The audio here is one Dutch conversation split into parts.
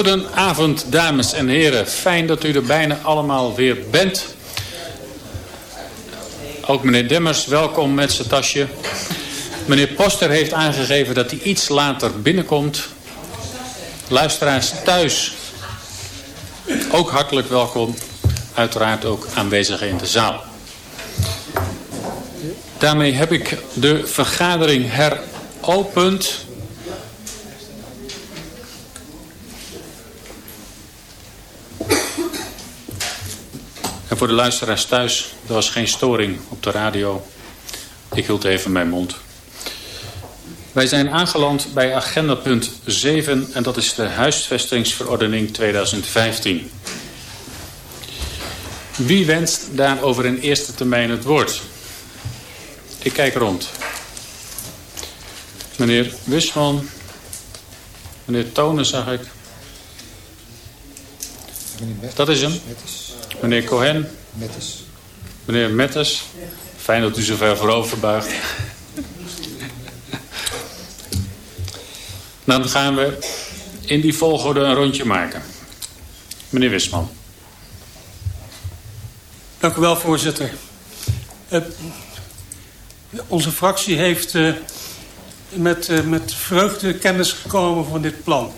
Goedenavond, dames en heren. Fijn dat u er bijna allemaal weer bent. Ook meneer Demmers, welkom met zijn tasje. Meneer Poster heeft aangegeven dat hij iets later binnenkomt. Luisteraars thuis, ook hartelijk welkom. Uiteraard ook aanwezigen in de zaal. Daarmee heb ik de vergadering heropend. Voor de luisteraars thuis, er was geen storing op de radio. Ik hield even mijn mond. Wij zijn aangeland bij agenda punt 7 en dat is de huisvestingsverordening 2015. Wie wenst daarover in eerste termijn het woord? Ik kijk rond. Meneer Wisman. Meneer Tonen zag ik. Dat is hem. Meneer Cohen. Meneer Mettes. Fijn dat u zo ver voorover buigt. Dan gaan we in die volgorde een rondje maken. Meneer Wisman. Dank u wel, voorzitter. Uh, onze fractie heeft uh, met, uh, met vreugde kennis gekomen van dit plan.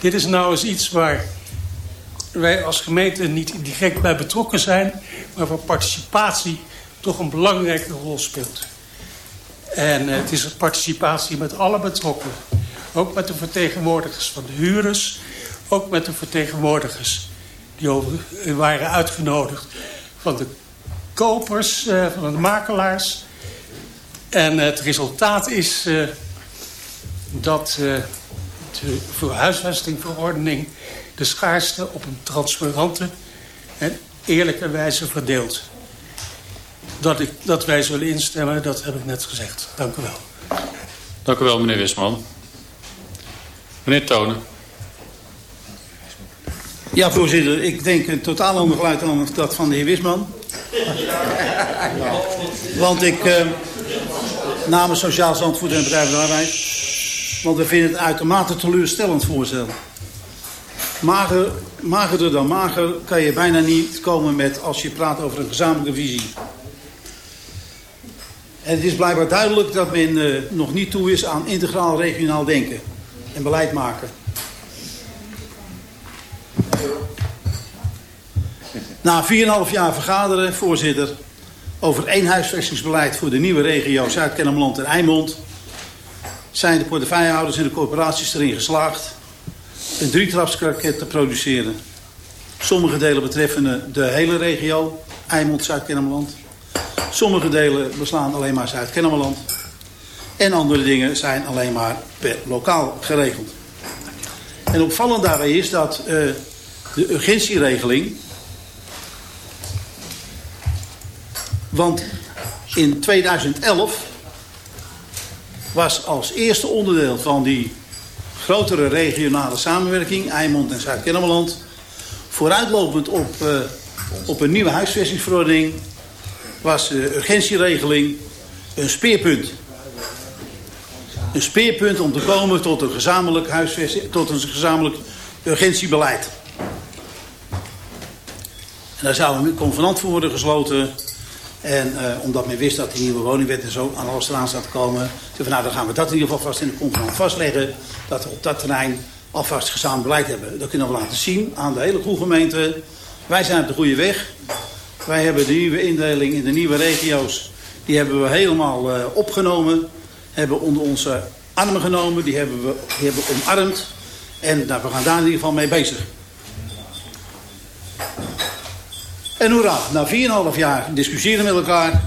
Dit is nou eens iets waar wij als gemeente niet direct bij betrokken zijn... maar waar participatie toch een belangrijke rol speelt. En het is een participatie met alle betrokkenen. Ook met de vertegenwoordigers van de huurders. Ook met de vertegenwoordigers die over, waren uitgenodigd van de kopers, uh, van de makelaars. En het resultaat is dat de verhuisvestingverordening de schaarste op een transparante en eerlijke wijze verdeelt. Dat, ik, dat wij zullen instemmen, dat heb ik net gezegd. Dank u wel. Dank u wel, meneer Wisman. Meneer Tonen. Ja, voorzitter. Ik denk een totaal ander geluid dan dat van de heer Wisman. Want ik, eh, namens Sociaal Zandvoort en Bedrijf van de Arbeid... want we vinden het uitermate teleurstellend voorstel. Mager, magerder dan mager kan je bijna niet komen met als je praat over een gezamenlijke visie. En het is blijkbaar duidelijk dat men uh, nog niet toe is aan integraal regionaal denken en beleid maken. Na 4,5 jaar vergaderen, voorzitter, over één huisvestingsbeleid voor de nieuwe regio Zuid-Kennemerland en Eimond, zijn de portefeuillehouders en de corporaties erin geslaagd een drietrapskraket te produceren. Sommige delen betreffen de hele regio, Eimond, Zuid-Kennemerland. Sommige delen beslaan alleen maar Zuid-Kennemerland. En andere dingen zijn alleen maar per lokaal geregeld. En opvallend daarbij is dat uh, de urgentieregeling... Want in 2011 was als eerste onderdeel van die grotere regionale samenwerking... Eimond en Zuid-Kennemerland... vooruitlopend op, uh, op een nieuwe huisvestingsverordening... was de urgentieregeling een speerpunt een speerpunt om te komen tot een gezamenlijk huisvesting, tot een gezamenlijk urgentiebeleid. En daar zou een convenant voor worden gesloten. En uh, omdat men wist dat die nieuwe woningwet en zo aan alles eraan te komen. Zei van nou dan gaan we dat in ieder geval vast in de convenant vastleggen. Dat we op dat terrein alvast gezamenlijk beleid hebben. Dat kunnen we laten zien aan de hele goede gemeente. Wij zijn op de goede weg. Wij hebben de nieuwe indeling in de nieuwe regio's. Die hebben we helemaal uh, opgenomen hebben onder onze armen genomen. Die hebben we, die hebben omarmd. En nou, we gaan daar in ieder geval mee bezig. En hoera, na 4,5 jaar discussiëren met elkaar...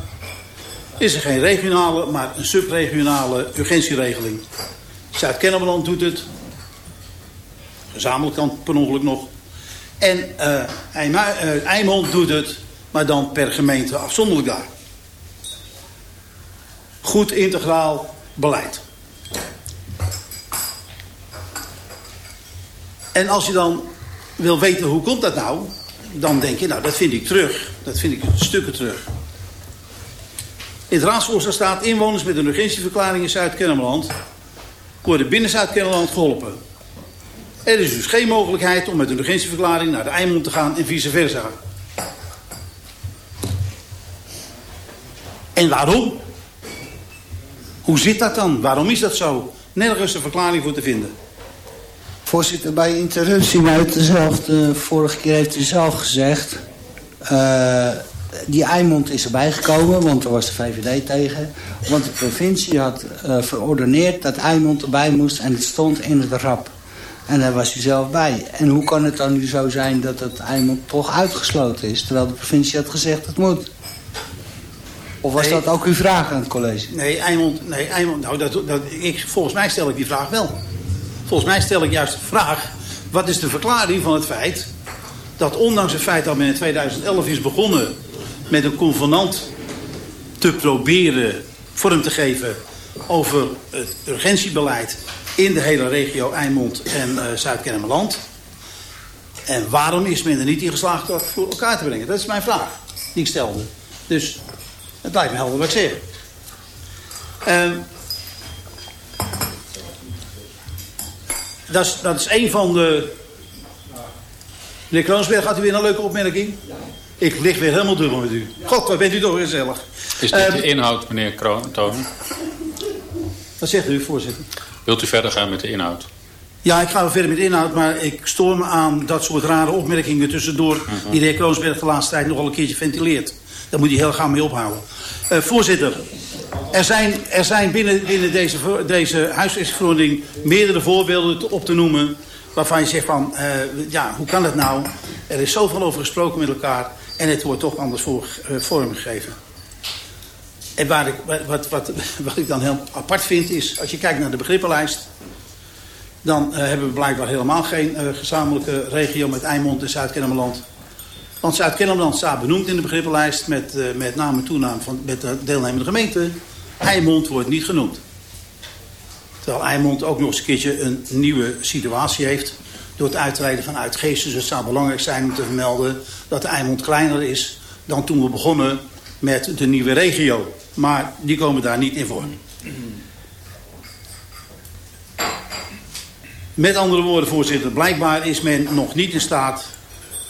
is er geen regionale, maar een subregionale urgentieregeling. Zuid-Kennemerland doet het. Gezamenlijk dan per ongeluk nog. En uh, Eimond doet het, maar dan per gemeente afzonderlijk daar. Goed integraal beleid. En als je dan wil weten hoe komt dat nou, dan denk je, nou dat vind ik terug. Dat vind ik stukken terug. In het raadsvoorstel staat inwoners met een urgentieverklaring in Zuid-Kennemerland worden binnen Zuid-Kennemerland geholpen. Er is dus geen mogelijkheid om met een urgentieverklaring naar de Eimond te gaan en vice versa. En waarom? Hoe zit dat dan? Waarom is dat zo? Nergens een verklaring voor te vinden. Voorzitter, bij interruptie, het dezelfde, vorige keer heeft u zelf gezegd... Uh, die Eimond is erbij gekomen, want er was de VVD tegen. Want de provincie had uh, verordeneerd dat Eimond erbij moest en het stond in het rap. En daar was u zelf bij. En hoe kan het dan nu zo zijn dat het Eimond toch uitgesloten is... terwijl de provincie had gezegd dat het moet? Of was dat ook uw vraag aan het college? Nee, Eimond, nee, Eimond nou, dat, dat, ik, volgens mij stel ik die vraag wel. Volgens mij stel ik juist de vraag... wat is de verklaring van het feit... dat ondanks het feit dat men in 2011 is begonnen... met een convenant te proberen vorm te geven... over het urgentiebeleid in de hele regio Eimond en uh, Zuid-Kennemerland. En waarom is men er niet in geslaagd dat voor elkaar te brengen? Dat is mijn vraag die ik stelde. Dus het lijkt me helder wat ik zeg. Uh, dat, is, dat is een van de... Meneer Kroonsberg, had u weer een leuke opmerking? Ik lig weer helemaal dubbel met u. God, wat bent u toch gezellig. Is dit uh, de inhoud, meneer Kroon, Wat zegt u, voorzitter? Wilt u verder gaan met de inhoud? Ja, ik ga wel verder met de inhoud, maar ik stoor me aan dat soort rare opmerkingen tussendoor... Die de heer Kroonsberg de laatste tijd nogal een keertje ventileert. Daar moet hij heel gauw mee ophouden. Uh, voorzitter, er zijn, er zijn binnen, binnen deze, deze huisvestingsverordening meerdere voorbeelden op te noemen... waarvan je zegt van, uh, ja, hoe kan het nou? Er is zoveel over gesproken met elkaar en het wordt toch anders uh, vormgegeven. En waar ik, wat, wat, wat ik dan heel apart vind is, als je kijkt naar de begrippenlijst... dan uh, hebben we blijkbaar helemaal geen gezamenlijke regio met Eimond en Zuid-Kennemerland. Want Zuid-Kennemerland staat benoemd in de begrippenlijst met, met naam en toenaam van met de deelnemende gemeente. Eimond wordt niet genoemd. Terwijl Eimond ook nog eens een keertje een nieuwe situatie heeft... door het uitrijden van uitgeesten. Dus het zou belangrijk zijn om te vermelden dat Eimond kleiner is... dan toen we begonnen met de nieuwe regio. Maar die komen daar niet in voor. Met andere woorden, voorzitter, blijkbaar is men nog niet in staat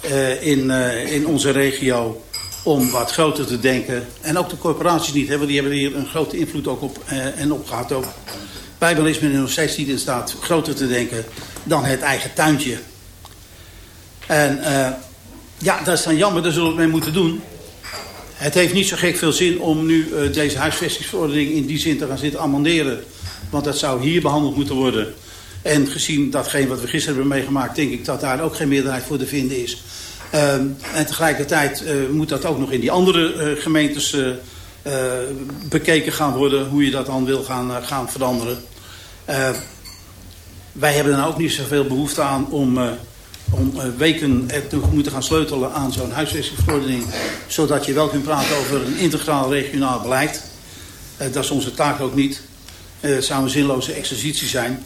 uh, in, uh, in onze regio om wat groter te denken. En ook de corporaties niet, hè, want die hebben hier een grote invloed ook op uh, en op gehad ook. Blijkbaar is men nog steeds niet in staat groter te denken dan het eigen tuintje. En ja, dat is dan jammer, daar zullen we mee moeten doen. Het heeft niet zo gek veel zin om nu uh, deze huisvestingsverordening in die zin te gaan zitten amenderen. Want dat zou hier behandeld moeten worden. En gezien datgene wat we gisteren hebben meegemaakt, denk ik dat daar ook geen meerderheid voor te vinden is. Uh, en tegelijkertijd uh, moet dat ook nog in die andere uh, gemeentes bekeken gaan worden, hoe je dat dan wil gaan, gaan veranderen. wij hebben dan ook niet zoveel behoefte aan om om uh, weken te moeten gaan sleutelen aan zo'n huisvestingsverordening. Zodat je wel kunt praten over een integraal regionaal beleid. Dat is onze taak ook niet. Uh, zou een zinloze exercitie zijn.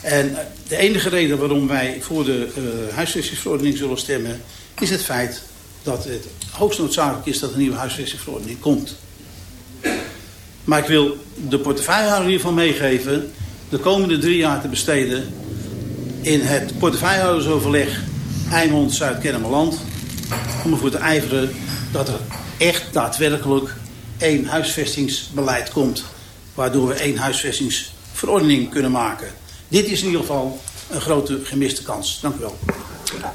En de enige reden waarom wij voor de huisvestingsverordening zullen stemmen... is het feit dat het hoogst noodzakelijk is dat een nieuwe huisvestingsverordening komt. Maar ik wil de portefeuillehouder hiervan meegeven... de komende drie jaar te besteden in het portefeuillehoudersoverleg Eimond Zuid-Kennemerland... om ervoor te ijveren dat er echt daadwerkelijk één huisvestingsbeleid komt... waardoor we één huisvestingsverordening kunnen maken. Dit is in ieder geval een grote gemiste kans. Dank u wel.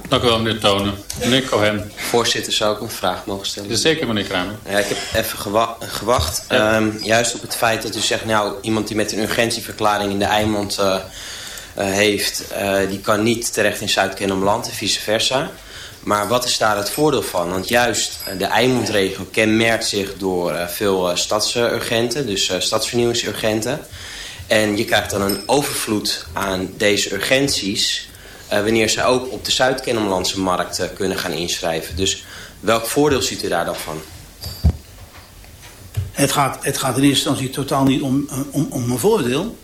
Dank u wel, meneer Tonen. Meneer Cohen. Voorzitter, zou ik een vraag mogen stellen? Zeker, meneer Kramer. Ja, ik heb even gewa gewacht. Ja. Um, juist op het feit dat u zegt... nou, iemand die met een urgentieverklaring in de Eimond... Uh, uh, heeft, uh, die kan niet terecht in Zuid-Kennemerland en vice versa. Maar wat is daar het voordeel van? Want juist de Eimondregio kenmerkt zich door veel stadsurgenten, dus stadsvernieuwingsurgenten. En je krijgt dan een overvloed aan deze urgenties... wanneer ze ook op de Zuid-Kennemerlandse markt kunnen gaan inschrijven. Dus welk voordeel ziet u daar dan van? Het gaat, het gaat in eerste instantie totaal niet om, om, om een voordeel.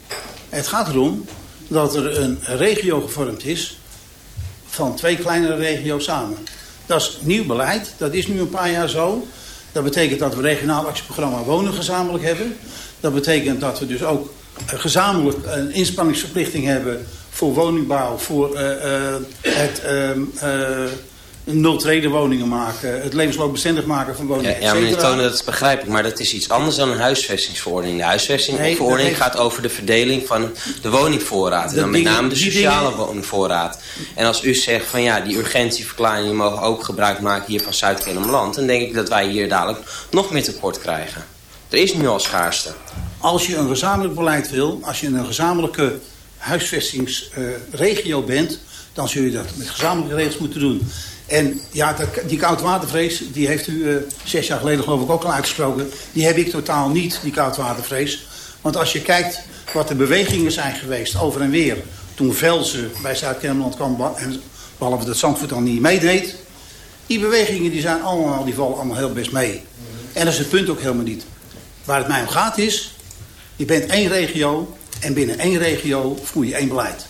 Het gaat erom dat er een regio gevormd is van twee kleinere regio's samen. Dat is nieuw beleid, dat is nu een paar jaar zo. Dat betekent dat we regionaal actieprogramma wonen gezamenlijk hebben. Dat betekent dat we dus ook gezamenlijk een inspanningsverplichting hebben voor woningbouw, voor het nul-treden woningen maken, het levensloopbestendig maken van woningen. Ja, ja meneer Tonen, dat begrijp ik, maar dat is iets anders dan een huisvestingsverordening. De huisvestingsverordening gaat over de verdeling van de woningvoorraad. En dan met name de sociale woningvoorraad. En als u zegt van ja, die urgentieverklaringen mogen ook gebruik maken hier van Zuid-Kennemerland, dan denk ik dat wij hier dadelijk nog meer tekort krijgen. Er is nu al schaarste. Als je een gezamenlijk beleid wil, als je een gezamenlijke huisvestingsregio bent, dan zul je dat met gezamenlijke regels moeten doen. En ja, die koudwatervrees, die heeft u uh, zes jaar geleden geloof ik ook al uitgesproken. Die heb ik totaal niet, die koudwatervrees. Want als je kijkt wat de bewegingen zijn geweest over en weer... toen Velzen bij Zuid-Kennemerland kwam, behalve dat Zandvoort dan niet meedeed... die bewegingen die zijn allemaal, die vallen allemaal heel best mee. En dat is het punt ook helemaal niet. Waar het mij om gaat is, je bent één regio... en binnen één regio voer je één beleid.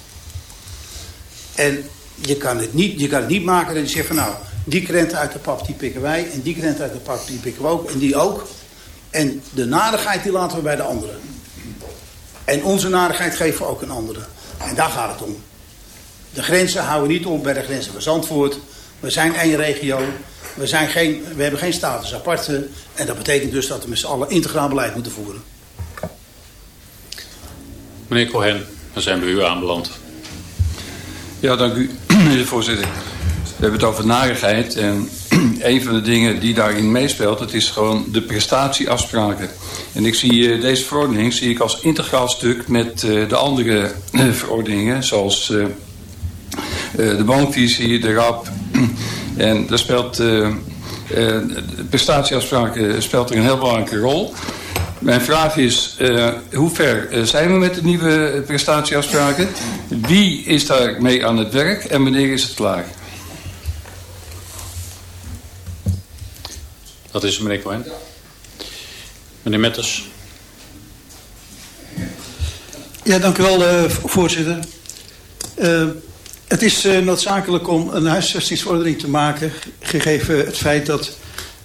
En je kan het niet, je kan het niet maken dat je zegt van nou, die krenten uit de pap die pikken wij. En die krenten uit de pap die pikken we ook. En die ook. En de nadigheid die laten we bij de anderen. En onze nadigheid geven we ook een andere. En daar gaat het om. De grenzen houden niet op bij de grenzen van Zandvoort. We zijn één regio. We, zijn geen, we hebben geen status aparte. En dat betekent dus dat we met z'n allen integraal beleid moeten voeren. Meneer Cohen, dan zijn we u aanbeland. Ja, dank u, meneer voorzitter. We hebben het over narigheid en een van de dingen die daarin meespeelt, dat is gewoon de prestatieafspraken. En ik zie uh, deze verordening zie ik als integraal stuk met uh, de andere uh, verordeningen, zoals de woonvisie, de RAP. en daar speelt de prestatieafspraken speelt er een heel belangrijke rol. Mijn vraag is, uh, hoe ver uh, zijn we met de nieuwe prestatieafspraken? Wie is daar mee aan het werk en wanneer is het klaar? Dat is meneer Cohen. Meneer Metters. Ja, dank u wel, uh, voorzitter. het is noodzakelijk om een huisvestingsverordening te maken... gegeven het feit dat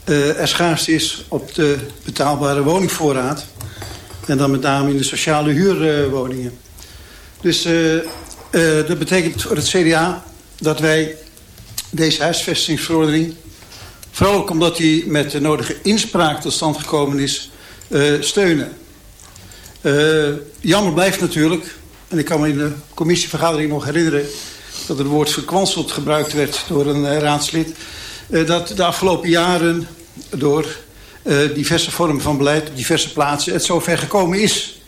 uh, er schaarste is op de betaalbare woningvoorraad. En dan met name in de sociale huurwoningen. dus uh, uh, dat betekent voor het CDA dat wij deze huisvestingsverordening... vooral ook omdat die met de nodige inspraak tot stand gekomen is, steunen. jammer blijft natuurlijk, en ik kan me in de commissievergadering nog herinneren... dat het woord verkwanseld gebruikt werd door een raadslid... Uh, dat de afgelopen jaren door uh, diverse vormen van beleid op diverse plaatsen het zover gekomen is.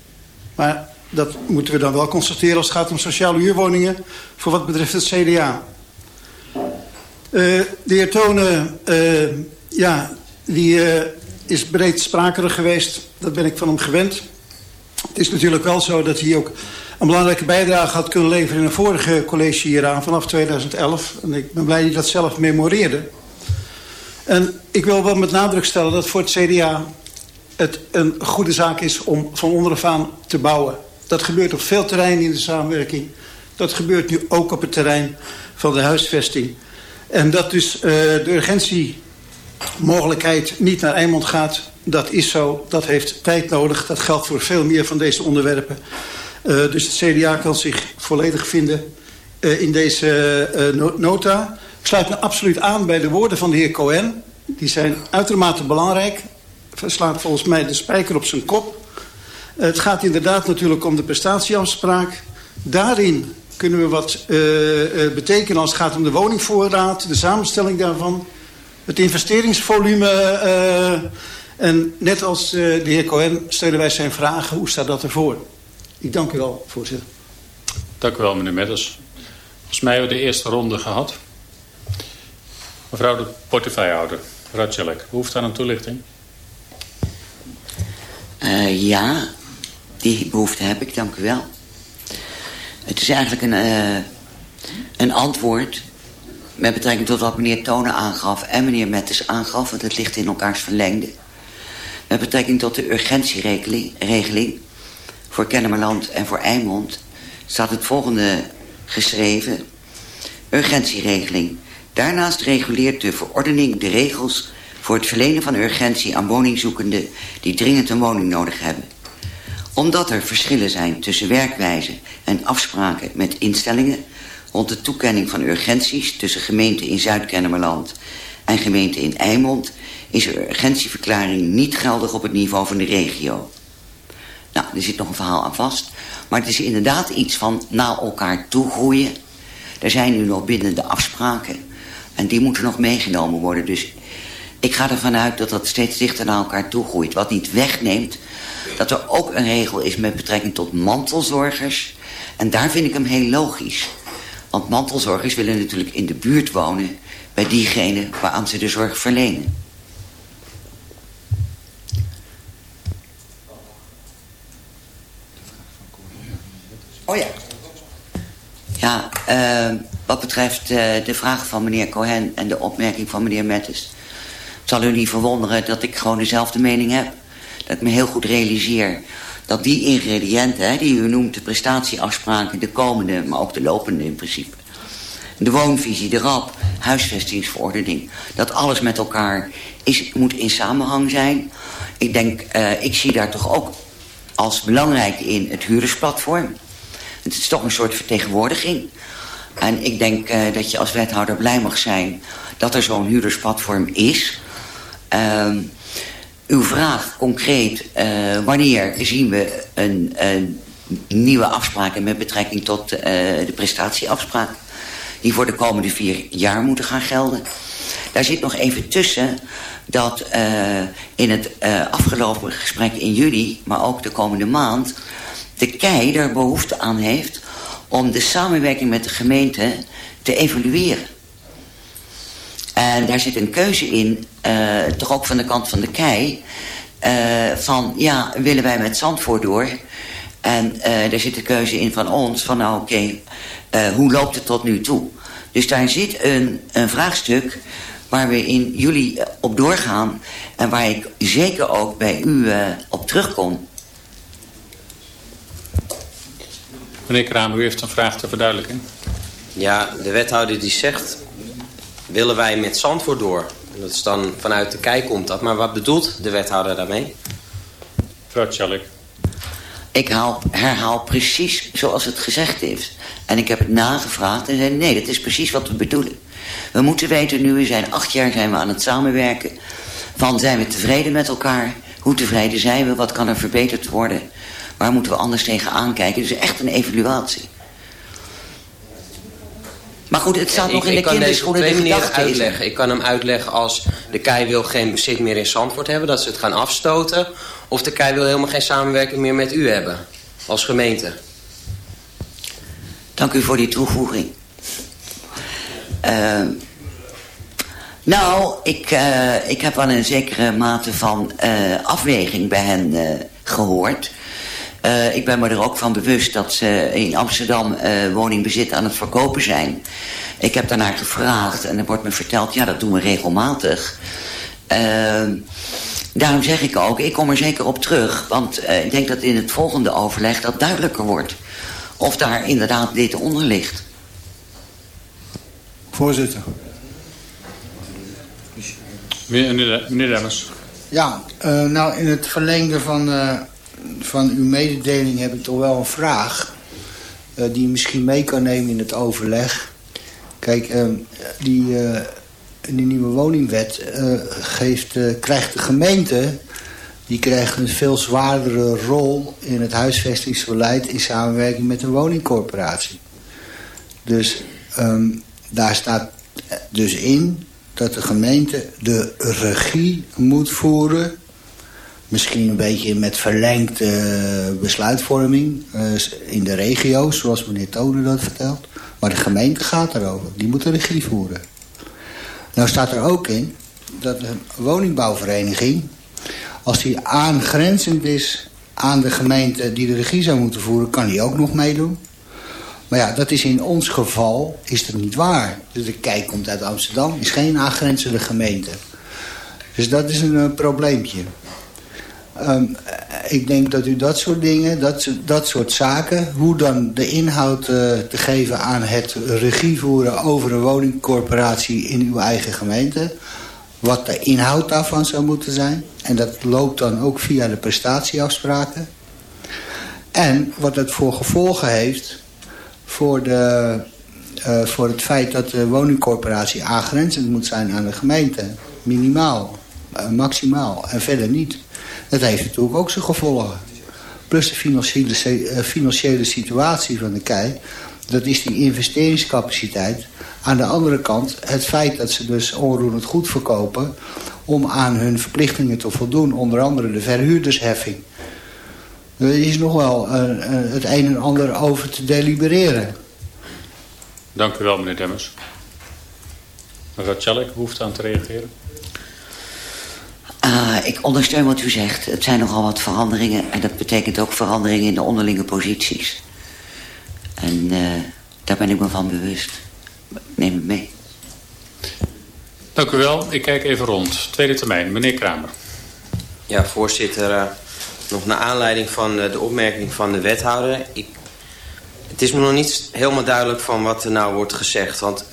Maar dat moeten we dan wel constateren als het gaat om sociale huurwoningen voor wat betreft het CDA. Uh, de heer Tonen, ja, die is breed sprakerig geweest. Dat ben ik van hem gewend. Het is natuurlijk wel zo dat hij ook een belangrijke bijdrage had kunnen leveren... in een vorige college hieraan vanaf 2011. En ik ben blij dat hij dat zelf memoreerde. En ik wil wel met nadruk stellen dat voor het CDA het een goede zaak is om van onderaf aan te bouwen. Dat gebeurt op veel terreinen in de samenwerking. Dat gebeurt nu ook op het terrein van de huisvesting. En dat dus uh, de urgentiemogelijkheid niet naar Eimond gaat, dat is zo. Dat heeft tijd nodig. Dat geldt voor veel meer van deze onderwerpen. Uh, dus het CDA kan zich volledig vinden uh, in deze nota. Ik sluit me absoluut aan bij de woorden van de heer Cohen. Die zijn uitermate belangrijk. Slaat volgens mij de spijker op zijn kop. Het gaat inderdaad natuurlijk om de prestatieafspraak. Daarin kunnen we wat uh, uh, betekenen als het gaat om de woningvoorraad, de samenstelling daarvan, het investeringsvolume. Uh, en net als de heer Cohen stellen wij zijn vragen. Hoe staat dat ervoor? Ik dank u wel, voorzitter. Dank u wel, meneer Metters. Volgens mij hebben we de eerste ronde gehad. Mevrouw de portefeuillehouder, Ratjelek, behoeft aan een toelichting? Uh, ja, die behoefte heb ik, dank u wel. Het is eigenlijk een, uh, een antwoord met betrekking tot wat meneer Tonen aangaf... en meneer Mettes aangaf, want het ligt in elkaars verlengde. Met betrekking tot de urgentieregeling voor Kennemerland en voor Eimond... staat het volgende geschreven. Urgentieregeling. Daarnaast reguleert de verordening de regels voor het verlenen van urgentie aan woningzoekenden die dringend een woning nodig hebben. Omdat er verschillen zijn tussen werkwijze en afspraken met instellingen... rond de toekenning van urgenties tussen gemeenten in Zuid-Kennemerland en gemeenten in Eimond... is de urgentieverklaring niet geldig op het niveau van de regio. Nou, er zit nog een verhaal aan vast. Maar het is inderdaad iets van naar elkaar toe groeien. Er zijn nu nog bindende afspraken. En die moeten nog meegenomen worden. Dus ik ga ervan uit dat dat steeds dichter naar elkaar toe groeit. Wat niet wegneemt dat er ook een regel is met betrekking tot mantelzorgers. En daar vind ik hem heel logisch. Want mantelzorgers willen natuurlijk in de buurt wonen... bij diegene waaraan ze de zorg verlenen. Oh ja. Ja, uh, wat betreft uh, de vraag van meneer Cohen en de opmerking van meneer Mettes... Zal u niet verwonderen dat ik gewoon dezelfde mening heb. Dat ik me heel goed realiseer dat die ingrediënten hè, die u noemt... de prestatieafspraken, de komende, maar ook de lopende in principe... de woonvisie, de RAP, huisvestingsverordening... dat alles met elkaar is, moet in samenhang zijn. Ik denk, uh, ik zie daar toch ook als belangrijk in het huurdersplatform... Het is toch een soort vertegenwoordiging. En ik denk uh, dat je als wethouder blij mag zijn dat er zo'n huurdersplatform is. Uh, uw vraag concreet, uh, wanneer zien we een, een, nieuwe afspraken met betrekking tot uh, de prestatieafspraak? Die voor de komende vier jaar moeten gaan gelden. Daar zit nog even tussen dat in het afgelopen gesprek in juli, maar ook de komende maand de KEI er behoefte aan heeft om de samenwerking met de gemeente te evalueren. En daar zit een keuze in, uh, toch ook van de kant van de KEI... Uh, van, ja, willen wij met Zandvoort door? En uh, daar zit de keuze in van ons, van nou oké, hoe loopt het tot nu toe? Dus daar zit een, een vraagstuk waar we in juli op doorgaan... en waar ik zeker ook bij u op terugkom... Meneer Kramer, u heeft een vraag ter verduidelijking. Ja, de wethouder die zegt... willen wij met Zandvoort door? Dat is dan vanuit de kijk komt dat. Maar wat bedoelt de wethouder daarmee? Mevrouw Tjallik. Ik haal, herhaal precies zoals het gezegd is. En ik heb het nagevraagd en zei nee, dat is precies wat we bedoelen. We moeten weten nu, we zijn acht jaar zijn we aan het samenwerken. Van zijn we tevreden met elkaar? Hoe tevreden zijn we? Wat kan er verbeterd worden? Waar moeten we anders tegen aankijken? Dus echt een evaluatie. Maar goed, het staat ja, nog ik, in de kinderschoenen. Ik kan deze twee uitleggen. Ik kan hem uitleggen als de KEI wil geen bezit meer in Zandvoort hebben. Dat ze het gaan afstoten. Of de KEI wil helemaal geen samenwerking meer met u hebben. Als gemeente. Dank u voor die toevoeging. Uh, nou, ik, uh, ik heb wel een zekere mate van uh, afweging bij hen gehoord... Uh, ik ben me er ook van bewust dat ze in Amsterdam uh, woningbezit aan het verkopen zijn. Ik heb daarnaar gevraagd en er wordt me verteld, ja dat doen we regelmatig. Uh, daarom zeg ik ook, ik kom er zeker op terug. Want ik denk dat in het volgende overleg dat duidelijker wordt. Of daar inderdaad dit onder ligt. Voorzitter. Meneer, meneer Demmers. Ja, nou in het verlengde van van uw mededeling heb ik toch wel een vraag... Uh, die je misschien mee kan nemen in het overleg. Kijk, uh, die, uh, die nieuwe woningwet geeft, krijgt de gemeente... die krijgt een veel zwaardere rol in het huisvestingsbeleid... in samenwerking met een woningcorporatie. Dus um, daar staat dus in dat de gemeente de regie moet voeren Misschien een beetje met verlengde besluitvorming uh, in de regio's, zoals meneer Tonen dat vertelt. Maar de gemeente gaat erover, die moet de regie voeren. Nou staat er ook in dat een woningbouwvereniging, als die aangrenzend is aan de gemeente die de regie zou moeten voeren, kan die ook nog meedoen. Maar ja, dat is in ons geval is dat niet waar. Dus de kijk komt uit Amsterdam, is geen aangrenzende gemeente. Dus dat is een, een probleempje. Um, ik denk dat u dat soort dingen, dat, dat soort zaken... hoe dan de inhoud uh, te geven aan het regie voeren over een woningcorporatie in uw eigen gemeente... wat de inhoud daarvan zou moeten zijn. En dat loopt dan ook via de prestatieafspraken. En wat het voor gevolgen heeft voor, de, uh, voor het feit dat de woningcorporatie aangrenzend moet zijn aan de gemeente. Minimaal, uh, maximaal en verder niet. Dat heeft natuurlijk ook zijn gevolgen. Plus de financiële, uh, financiële situatie van de KEI. Dat is die investeringscapaciteit. Aan de andere kant het feit dat ze dus onroerend goed verkopen... om aan hun verplichtingen te voldoen. Onder andere de verhuurdersheffing. Er is nog wel het een en ander over te delibereren. Dank u wel, meneer Demmers. Mevrouw Tjallik, behoefte aan te reageren? Uh, ik ondersteun wat u zegt. Het zijn nogal wat veranderingen. En dat betekent ook veranderingen in de onderlinge posities. En uh, daar ben ik me van bewust. Neem het mee. Dank u wel. Ik kijk even rond. Tweede termijn. Meneer Kramer. Ja, voorzitter. Uh, nog naar aanleiding van de opmerking van de wethouder. Ik, het is me nog niet helemaal duidelijk van wat er nou wordt gezegd. Want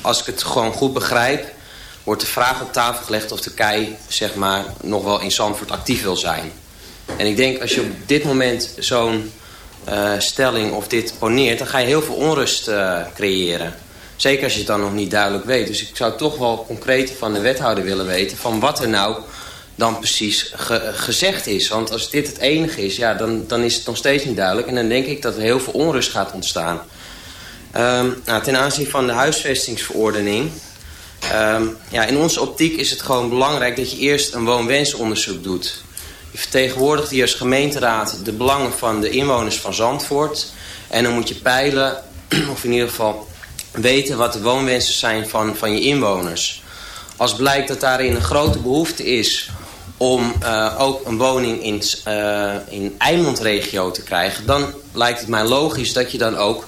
als ik het gewoon goed begrijp... wordt de vraag op tafel gelegd of de KEI zeg maar, nog wel in Zandvoort actief wil zijn. En ik denk als je op dit moment zo'n uh, stelling of dit poneert... dan ga je heel veel onrust uh, creëren. Zeker als je het dan nog niet duidelijk weet. Dus ik zou toch wel concreet van de wethouder willen weten... van wat er nou dan precies ge gezegd is. Want als dit het enige is, ja, dan, dan is het nog steeds niet duidelijk. En dan denk ik dat er heel veel onrust gaat ontstaan. Um, nou, ten aanzien van de huisvestingsverordening... Um, ja, in onze optiek is het gewoon belangrijk dat je eerst een woon-wensonderzoek doet. Je vertegenwoordigt hier als gemeenteraad de belangen van de inwoners van Zandvoort. En dan moet je peilen, of in ieder geval weten wat de woonwensen zijn van, van je inwoners. Als blijkt dat daarin een grote behoefte is om uh, ook een woning in, uh, in Eimondregio te krijgen... dan lijkt het mij logisch dat je dan ook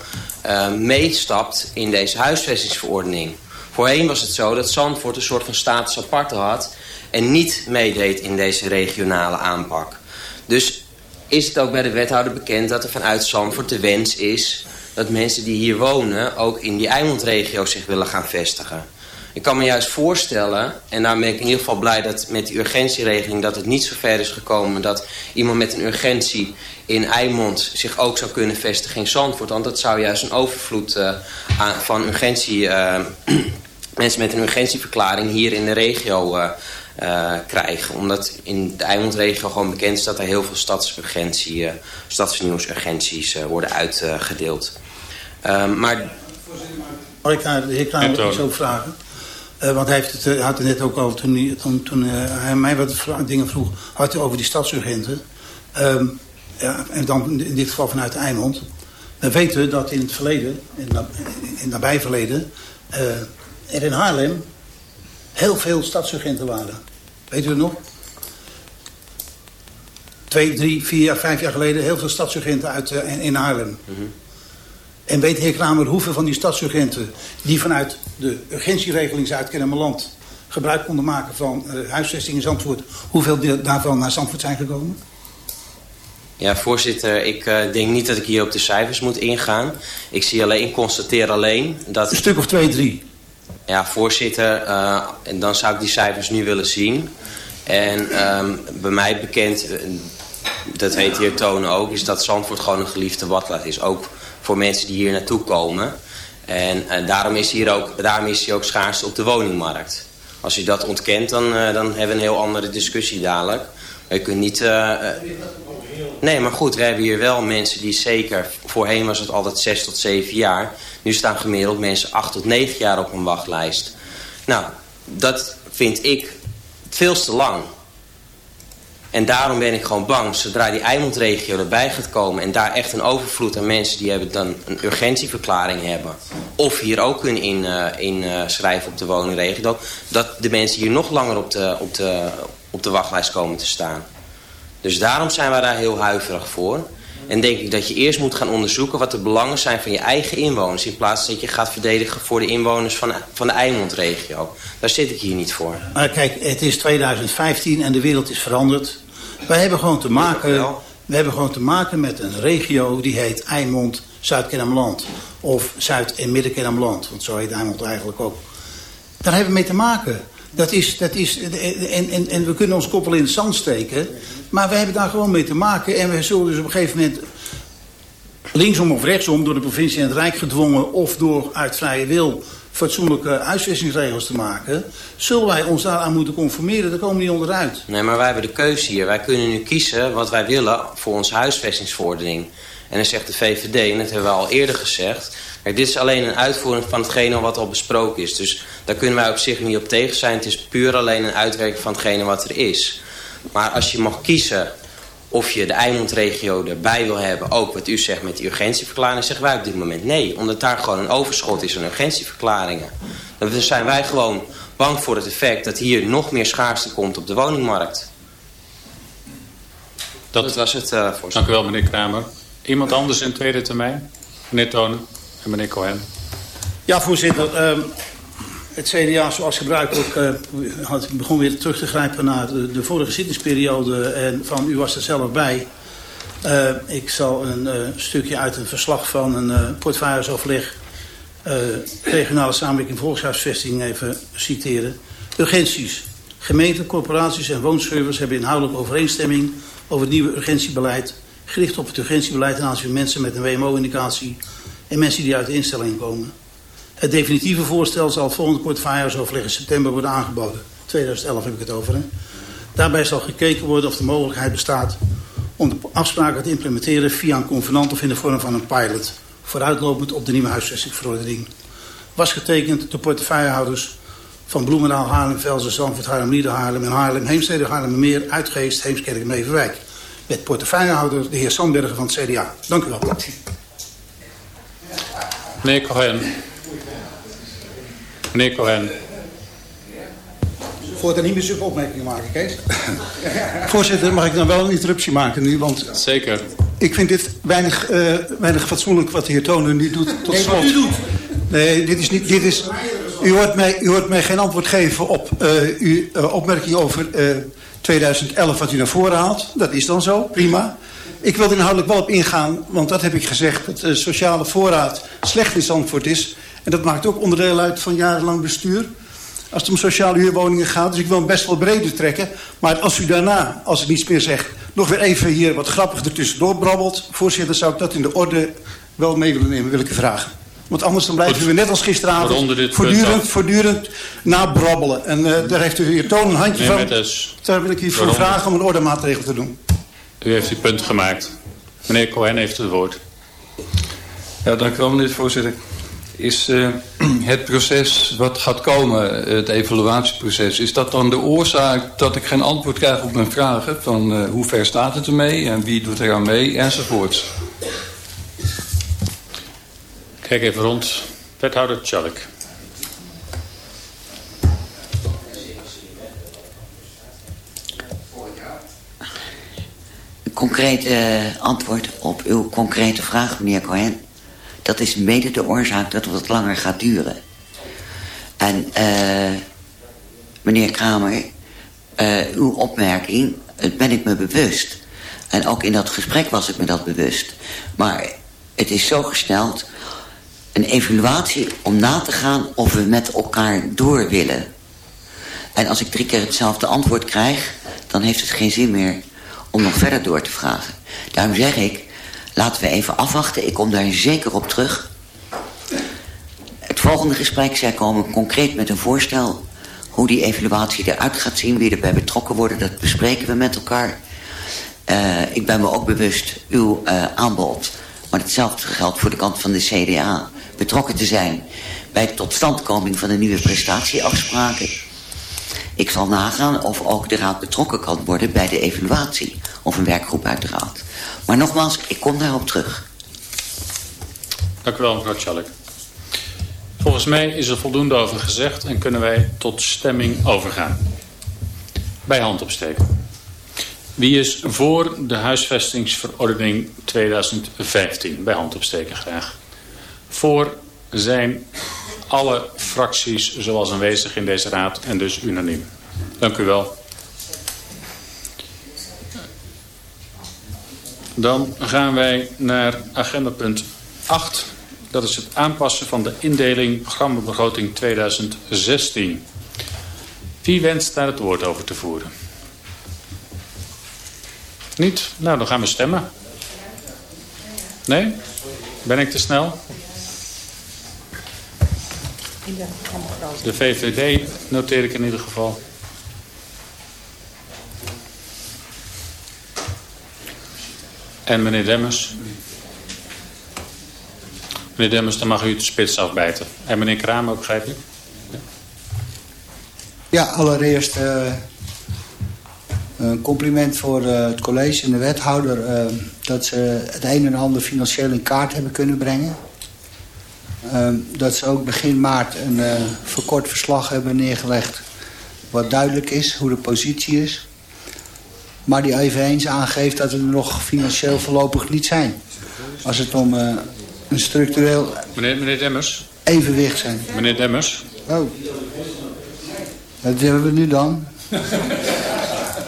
uh, meestapt in deze huisvestingsverordening. Voorheen was het zo dat Zandvoort een soort van status aparte had... en niet meedeed in deze regionale aanpak. Dus is het ook bij de wethouder bekend dat er vanuit Zandvoort de wens is... dat mensen die hier wonen ook in die Eimondregio zich willen gaan vestigen. Ik kan me juist voorstellen, en daar ben ik in ieder geval blij dat met die urgentieregeling dat het niet zo ver is gekomen dat iemand met een urgentie in Eimond zich ook zou kunnen vestigen in Zandvoort. Want dat zou juist een overvloed uh, aan, van urgentie, uh, mensen met een urgentieverklaring hier in de regio uh, uh, krijgen. Omdat in de Eimondregio gewoon bekend is dat er heel veel stadsurgentie, uh, stadsvernieuwingsurgenties uh, worden uitgedeeld. Uh, maar... Mag ik daar de heer Kramer iets over vragen? Uh, want hij heeft het, uh, had het net ook al, toen, toen, toen uh, hij mij wat dingen vroeg, had hij over die stadsurgenten. Um, ja, en dan in dit geval vanuit Eimond. We weten dat in het verleden, in, in het nabij verleden, er in Haarlem heel veel stadsurgenten waren. Weet u het nog? Twee, drie, vier, vijf jaar geleden heel veel stadsurgenten uit, in, in Haarlem. Mm. En weet heer Kramer hoeveel van die stadsurgenten... die vanuit de urgentieregeling Zuid-Kennemerland... gebruik konden maken van uh, huisvesting in Zandvoort... hoeveel daarvan naar Zandvoort zijn gekomen? Ja, voorzitter, ik uh, denk niet dat ik hier op de cijfers moet ingaan. Ik zie alleen, constateer alleen dat... Een stuk of twee, drie? Ja, voorzitter, uh, en dan zou ik die cijfers nu willen zien. En um, bij mij bekend, dat weet de heer Tonen ook... is dat Zandvoort gewoon een geliefde watlaat is. Ook voor mensen die hier naartoe komen. En uh, daarom, is hier ook, daarom is hij ook schaars op de woningmarkt. Als u dat ontkent, dan, uh, dan hebben we een heel andere discussie dadelijk. Je kunt niet... Uh, nee, maar goed, we hebben hier wel mensen die zeker... Voorheen was het altijd 6 tot 7 jaar. Nu staan gemiddeld mensen 8 tot 9 jaar op een wachtlijst. Nou, dat vind ik veel te lang. En daarom ben ik gewoon bang, zodra die Eimondregio erbij gaat komen... en daar echt een overvloed aan mensen die hebben dan een urgentieverklaring hebben... of hier ook kunnen inschrijven in, uh, op de woningregio... dat de mensen hier nog langer op de, op, de, op de wachtlijst komen te staan. Dus daarom zijn wij daar heel huiverig voor. En denk ik dat je eerst moet gaan onderzoeken wat de belangen zijn van je eigen inwoners... in plaats dat je gaat verdedigen voor de inwoners van, van de Eimondregio. Daar zit ik hier niet voor. Maar kijk, het is 2015 en de wereld is veranderd... Wij hebben gewoon te maken, we hebben gewoon te maken met een regio die heet Eimond Zuid-Kennemerland. Of Zuid- en Midden-Kennemerland, want zo heet Eimond eigenlijk ook. Daar hebben we mee te maken. Dat is, dat is, en, en, en we kunnen ons koppel in het zand steken. Maar we hebben daar gewoon mee te maken. En we zullen dus op een gegeven moment linksom of rechtsom door de provincie en het Rijk gedwongen... of door uit vrije wil fatsoenlijke huisvestingsregels te maken... zullen wij ons daaraan moeten conformeren. Daar komen we niet onderuit. Nee, maar wij hebben de keuze hier. Wij kunnen nu kiezen wat wij willen voor onze huisvestingsverordening. En dan zegt de VVD, en dat hebben we al eerder gezegd... Kijk, dit is alleen een uitvoering van hetgene wat al besproken is. Dus daar kunnen wij op zich niet op tegen zijn. Het is puur alleen een uitwerking van hetgene wat er is. Maar als je mag kiezen of je de Eimondregio erbij wil hebben... ook wat u zegt met die urgentieverklaring... zeggen wij op dit moment nee. Omdat daar gewoon een overschot is aan urgentieverklaringen. Dan zijn wij gewoon bang voor het effect... dat hier nog meer schaarste komt op de woningmarkt. Dat, was het, uh, voorzitter. Dank u wel, meneer Kramer. Iemand anders in tweede termijn? Meneer Tonen en meneer Cohen. Ja, voorzitter. Uh, het CDA, zoals gebruikelijk, uh, begon weer terug te grijpen naar de, vorige zittingsperiode. En van u was er zelf bij. Uh, ik zal een uh, stukje uit een verslag van een portefeuilleoverleg regionale samenwerking volkshuisvesting even citeren. Urgenties. Gemeenten, corporaties en woonservices hebben inhoudelijk overeenstemming over het nieuwe urgentiebeleid. Gericht op het urgentiebeleid ten aanzien van mensen met een WMO-indicatie en mensen die uit de instelling komen. Het definitieve voorstel zal het volgende portefeuilleoverleg in september worden aangeboden. 2011 heb ik het over. Hè? Daarbij zal gekeken worden of de mogelijkheid bestaat om de afspraken te implementeren via een convenant of in de vorm van een pilot. Vooruitlopend op de nieuwe huisvestingsverordening. Was getekend door portefeuillehouders van Bloemendaal, Haarlem, Velzen, Zandvoort, Haarlem, Lieder, Haarlem en Haarlem, Heemstede, Haarlem, Meer, Uitgeest, Heemskerk en Meverwijk. Met portefeuillehouder de heer Sandbergen van het CDA. Dank u wel. Meneer Cohen. Meneer Cohen. Voordat niet meer zulke opmerkingen maken, Kees. Voorzitter, mag ik dan wel een interruptie maken nu? Want Zeker. Ik vind dit weinig, uh, weinig fatsoenlijk wat de heer Tonen nu doet. Tot nee, slot. wat u doet. Nee, dit is niet... Dit is, u, hoort mij, u hoort mij geen antwoord geven op uh, uw uh, opmerking over 2011 wat u naar voren haalt. Dat is dan zo, prima. Ik wil er inhoudelijk wel op ingaan, want dat heb ik gezegd... dat de sociale voorraad slecht in Zandvoort is. En dat maakt ook onderdeel uit van jarenlang bestuur. Als het om sociale huurwoningen gaat. Dus ik wil hem best wel breder trekken. Maar als u daarna, als ik niets meer zeg... nog weer even hier wat grappig ertussendoor brabbelt... voorzitter, zou ik dat in de orde wel mee willen nemen, wil ik u vragen. Want anders dan blijven we net als gisteravond voortdurend, voortdurend nabrabbelen. En uh, daar heeft u hier toon een handje Nee, van. Daar wil ik u voor Waaronder? vragen om een ordemaatregel te doen. u heeft uw punt gemaakt. Meneer Cohen heeft het woord. Ja, dank u wel, meneer de voorzitter. Is uh, het proces wat gaat komen, het evaluatieproces... is dat dan de oorzaak dat ik geen antwoord krijg op mijn vragen... van uh, hoe ver staat het ermee en wie doet er aan mee enzovoorts? Kijk even rond. Wethouder Tjallik. Een concreet uh, antwoord op uw concrete vraag, meneer Cohen. Dat is mede de oorzaak dat het wat langer gaat duren. En uh, meneer Kramer, uh, uw opmerking, het ben ik me bewust. En ook in dat gesprek was ik me dat bewust. Maar het is zo gesteld, een evaluatie om na te gaan of we met elkaar door willen. En als ik drie keer hetzelfde antwoord krijg, dan heeft het geen zin meer om nog verder door te vragen. Daarom zeg ik, laten we even afwachten. Ik kom daar zeker op terug. Het volgende gesprek, zij komen concreet met een voorstel... hoe die evaluatie eruit gaat zien, wie erbij betrokken worden... dat bespreken we met elkaar. Uh, ik ben me ook bewust uw uh, aanbod... maar hetzelfde geldt voor de kant van de CDA... betrokken te zijn bij de totstandkoming van de nieuwe prestatieafspraken... Ik zal nagaan of ook de raad betrokken kan worden bij de evaluatie. Of een werkgroep uit de raad. Maar nogmaals, ik kom daarop terug. Dank u wel, mevrouw Tjallik. Volgens mij is er voldoende over gezegd en kunnen wij tot stemming overgaan. Bij hand opsteken. Wie is voor de huisvestingsverordening 2015? Bij hand opsteken graag. Voor zijn alle fracties zoals aanwezig in deze raad en dus unaniem. Dank u wel. Dan gaan wij naar agenda punt 8. Dat is het aanpassen van de indeling programmabegroting 2016. Wie wenst daar het woord over te voeren? Niet? Nou, dan gaan we stemmen. Nee? Ben ik te snel? De VVD noteer ik in ieder geval. En meneer Demmers. Meneer Demmers, dan mag u de spits afbijten. En meneer Kraam ook, begrijp ik? Ja, allereerst uh, een compliment voor uh, het college en de wethouder... Uh, dat ze het een en ander financieel in kaart hebben kunnen brengen. dat ze ook begin maart een verkort verslag hebben neergelegd... wat duidelijk is, hoe de positie is. Maar die eveneens aangeeft dat we er nog financieel voorlopig niet zijn. Als het om een structureel... Meneer, meneer Demmers? Evenwicht zijn. Meneer Demmers? Oh. Wat hebben we nu dan?